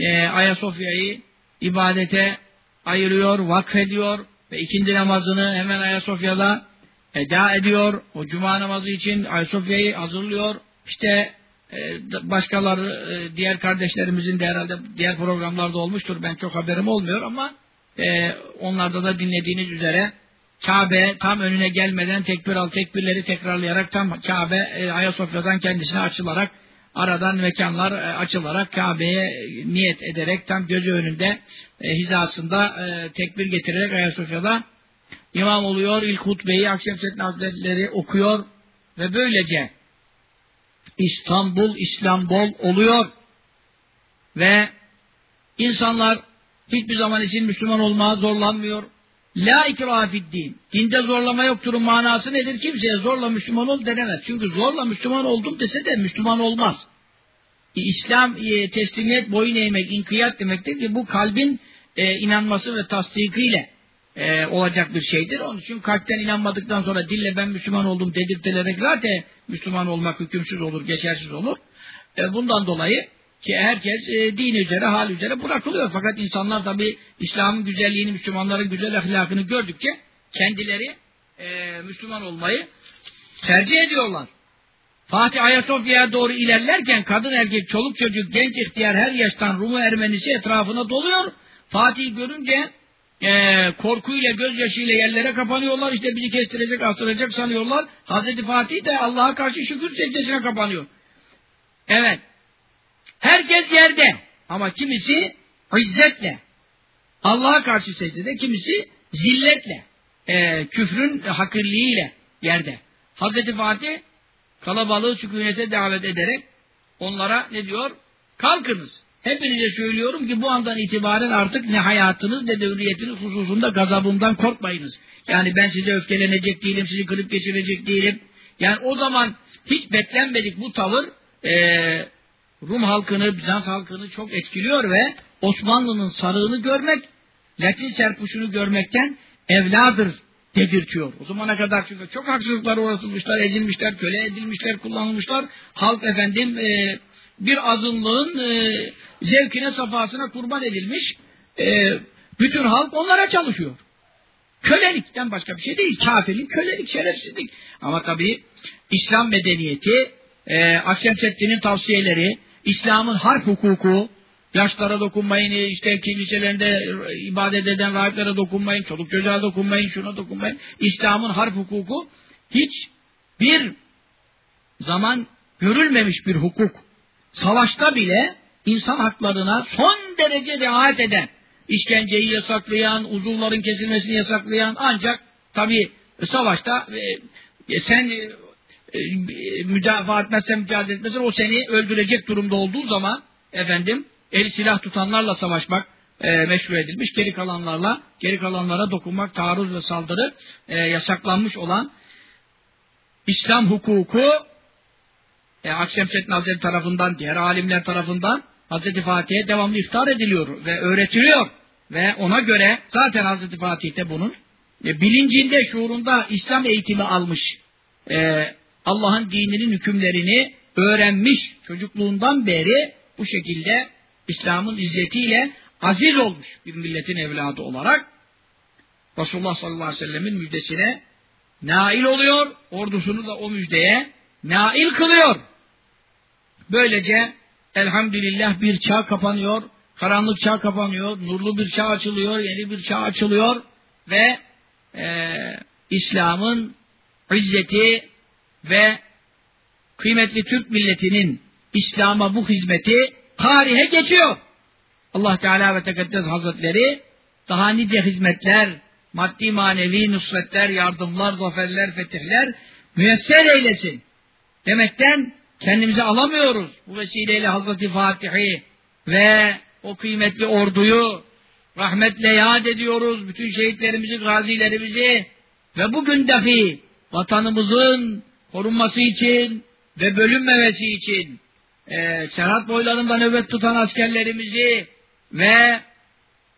e, Ayasofya'yı ibadete ayırıyor, vakfediyor ve ikindi namazını hemen Ayasofya'da eda ediyor. O cuma namazı için Ayasofya'yı hazırlıyor. İşte e, başkaları, e, diğer kardeşlerimizin de herhalde diğer programlarda olmuştur. Ben çok haberim olmuyor ama e, onlarda da dinlediğiniz üzere Kabe tam önüne gelmeden tekbir al tekbirleri tekrarlayarak tam Kabe Ayasofya'dan kendisine açılarak aradan mekanlar e, açılarak Kabe'ye niyet ederek tam gözü önünde e, hizasında e, tekbir getirerek Ayasofya'da imam oluyor. İlk hutbeyi Akşemseddin Hazretleri okuyor ve böylece İstanbul İslambol oluyor ve insanlar hiçbir zaman için Müslüman olmaya zorlanmıyor. La ikrafid din. Dinde zorlama yokturun manası nedir? Kimseye zorla Müslüman ol denemez. Çünkü zorla Müslüman oldum dese de Müslüman olmaz. E, İslam e, teslimiyet, boyun eğmek, inkiyat demektir ki bu kalbin e, inanması ve tasdikiyle e, olacak bir şeydir. Onun için kalpten inanmadıktan sonra dille ben Müslüman oldum dedirtilerek zaten Müslüman olmak hükümsüz olur, geçersiz olur. E, bundan dolayı ki herkes e, din üzere, hal üzere bırakılıyor. Fakat insanlar tabi İslam'ın güzelliğini, Müslümanların güzel ahlakını gördükçe kendileri e, Müslüman olmayı tercih ediyorlar. Fatih Ayasofya'ya doğru ilerlerken kadın erkek, çoluk çocuk, genç ihtiyar her yaştan Rumu Ermenisi etrafına doluyor. Fatih görünce e, korkuyla, gözyaşıyla yerlere kapanıyorlar. İşte bizi kestirecek, astıracak sanıyorlar. Hazreti Fatih de Allah'a karşı şükür secdesine kapanıyor. Evet. Herkes yerde. Ama kimisi izzetle. Allah'a karşı secdede, kimisi zilletle. E, küfrün hakirliğiyle yerde. Hazreti Fatih kalabalığı sükunete davet ederek onlara ne diyor? Kalkınız. Hepinize söylüyorum ki bu andan itibaren artık ne hayatınız ne de hürriyetiniz hususunda gazabımdan korkmayınız. Yani ben size öfkelenecek değilim, sizi kırıp geçirecek değilim. Yani o zaman hiç beklenmedik bu tavır e, Rum halkını, Bizans halkını çok etkiliyor ve Osmanlı'nın sarığını görmek, Latin serpuşunu görmekten evladır dedirtiyor. O zamana kadar çünkü çok haksızlıklar uğratılmışlar, edilmişler, köle edilmişler, kullanılmışlar. Halk efendim e, bir azınlığın e, zevkine, safasına kurban edilmiş. E, bütün halk onlara çalışıyor. Kölelikten başka bir şey değil. Kafirlik, kölelik, şerefsizlik. Ama tabii İslam medeniyeti, e, Akşemseddin'in tavsiyeleri, İslam'ın harp hukuku, yaşlara dokunmayın, işte kiliselerinde ibadet eden rahiplere dokunmayın, çoluk çocuğa dokunmayın, şuna dokunmayın. İslam'ın harp hukuku hiç bir zaman görülmemiş bir hukuk. Savaşta bile insan haklarına son derece riayet eden, işkenceyi yasaklayan, uzuvların kesilmesini yasaklayan ancak tabi savaşta e, sen e, e, müdafaa etmezsen, mücadele etmezsen o seni öldürecek durumda olduğu zaman efendim el silah tutanlarla savaşmak e, meşru edilmiş. Geri kalanlarla, geri kalanlara dokunmak, taarruz ve saldırı e, yasaklanmış olan İslam hukuku e, Akşemseddin Hazretleri tarafından, diğer alimler tarafından Hazreti Fatih'e devamlı iftar ediliyor ve öğretiliyor. Ve ona göre zaten Hazreti Fatih de bunun e, bilincinde, şuurunda İslam eğitimi almış. E, Allah'ın dininin hükümlerini öğrenmiş çocukluğundan beri bu şekilde İslam'ın izzetiyle aziz olmuş bir milletin evladı olarak Resulullah sallallahu aleyhi ve sellemin müjdesine nail oluyor. Ordusunu da o müjdeye nail kılıyor. Böylece elhamdülillah bir çağ kapanıyor. Karanlık çağ kapanıyor. Nurlu bir çağ açılıyor. Yeni bir çağ açılıyor. Ve e, İslam'ın izzeti ve kıymetli Türk milletinin İslam'a bu hizmeti tarihe geçiyor. Allah Teala ve Tekaddes Hazretleri daha nice hizmetler, maddi manevi nusretler, yardımlar, zaferler, fetihler müyesser eylesin. Demekten kendimize alamıyoruz. Bu vesileyle Hazreti Fatih'i ve o kıymetli orduyu rahmetle yad ediyoruz. Bütün şehitlerimizi, gazilerimizi ve bugün dahi vatanımızın korunması için ve bölünmemesi için e, serhat boylarında nöbet tutan askerlerimizi ve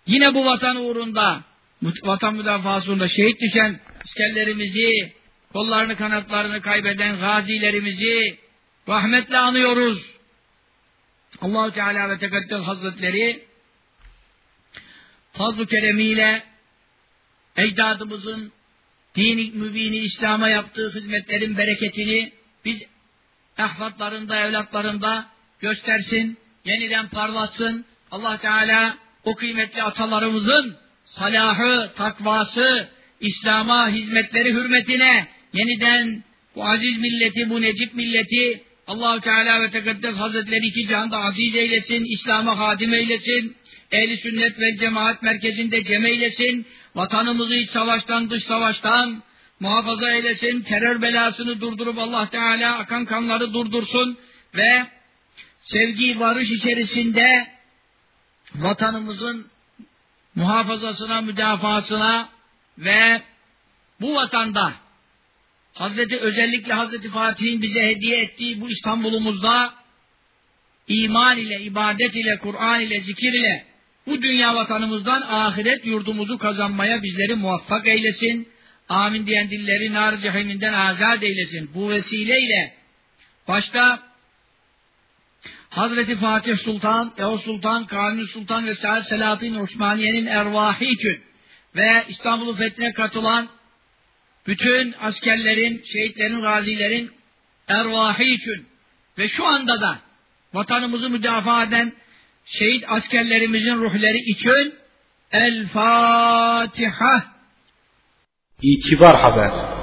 yine bu vatan uğrunda vatan müdafası uğrunda şehit düşen askerlerimizi kollarını kanatlarını kaybeden gazilerimizi rahmetle anıyoruz. Allahu Teala ve Tekaddes Hazretleri fazl-ı keremiyle ecdadımızın dini mübini İslam'a yaptığı hizmetlerin bereketini biz ehvatlarında, evlatlarında göstersin, yeniden parlatsın. Allah Teala o kıymetli atalarımızın salahı, takvası, İslam'a hizmetleri hürmetine yeniden bu aziz milleti, bu necip milleti Allahu Teala ve Tekaddes Hazretleri iki cihanda aziz eylesin, İslam'a hadim eylesin, ehli sünnet ve cemaat merkezinde cem eylesin, vatanımızı iç savaştan, dış savaştan muhafaza eylesin, terör belasını durdurup Allah Teala akan kanları durdursun ve sevgi, barış içerisinde vatanımızın muhafazasına, müdafasına ve bu vatanda Hazreti özellikle Hazreti Fatih'in bize hediye ettiği bu İstanbul'umuzda iman ile, ibadet ile, Kur'an ile, zikir ile bu dünya vatanımızdan ahiret yurdumuzu kazanmaya bizleri muvaffak eylesin. Amin diyen dilleri nar cehiminden azat eylesin. Bu vesileyle başta Hazreti Fatih Sultan, Yavuz Sultan, Kanuni Sultan ve Saad Selahattin Osmaniye'nin ervahı için ve İstanbul'un fethine katılan bütün askerlerin, şehitlerin, gazilerin ervahı için ve şu anda da vatanımızı müdafaa eden şehit askerlerimizin ruhları için El Fatiha. İtibar Haber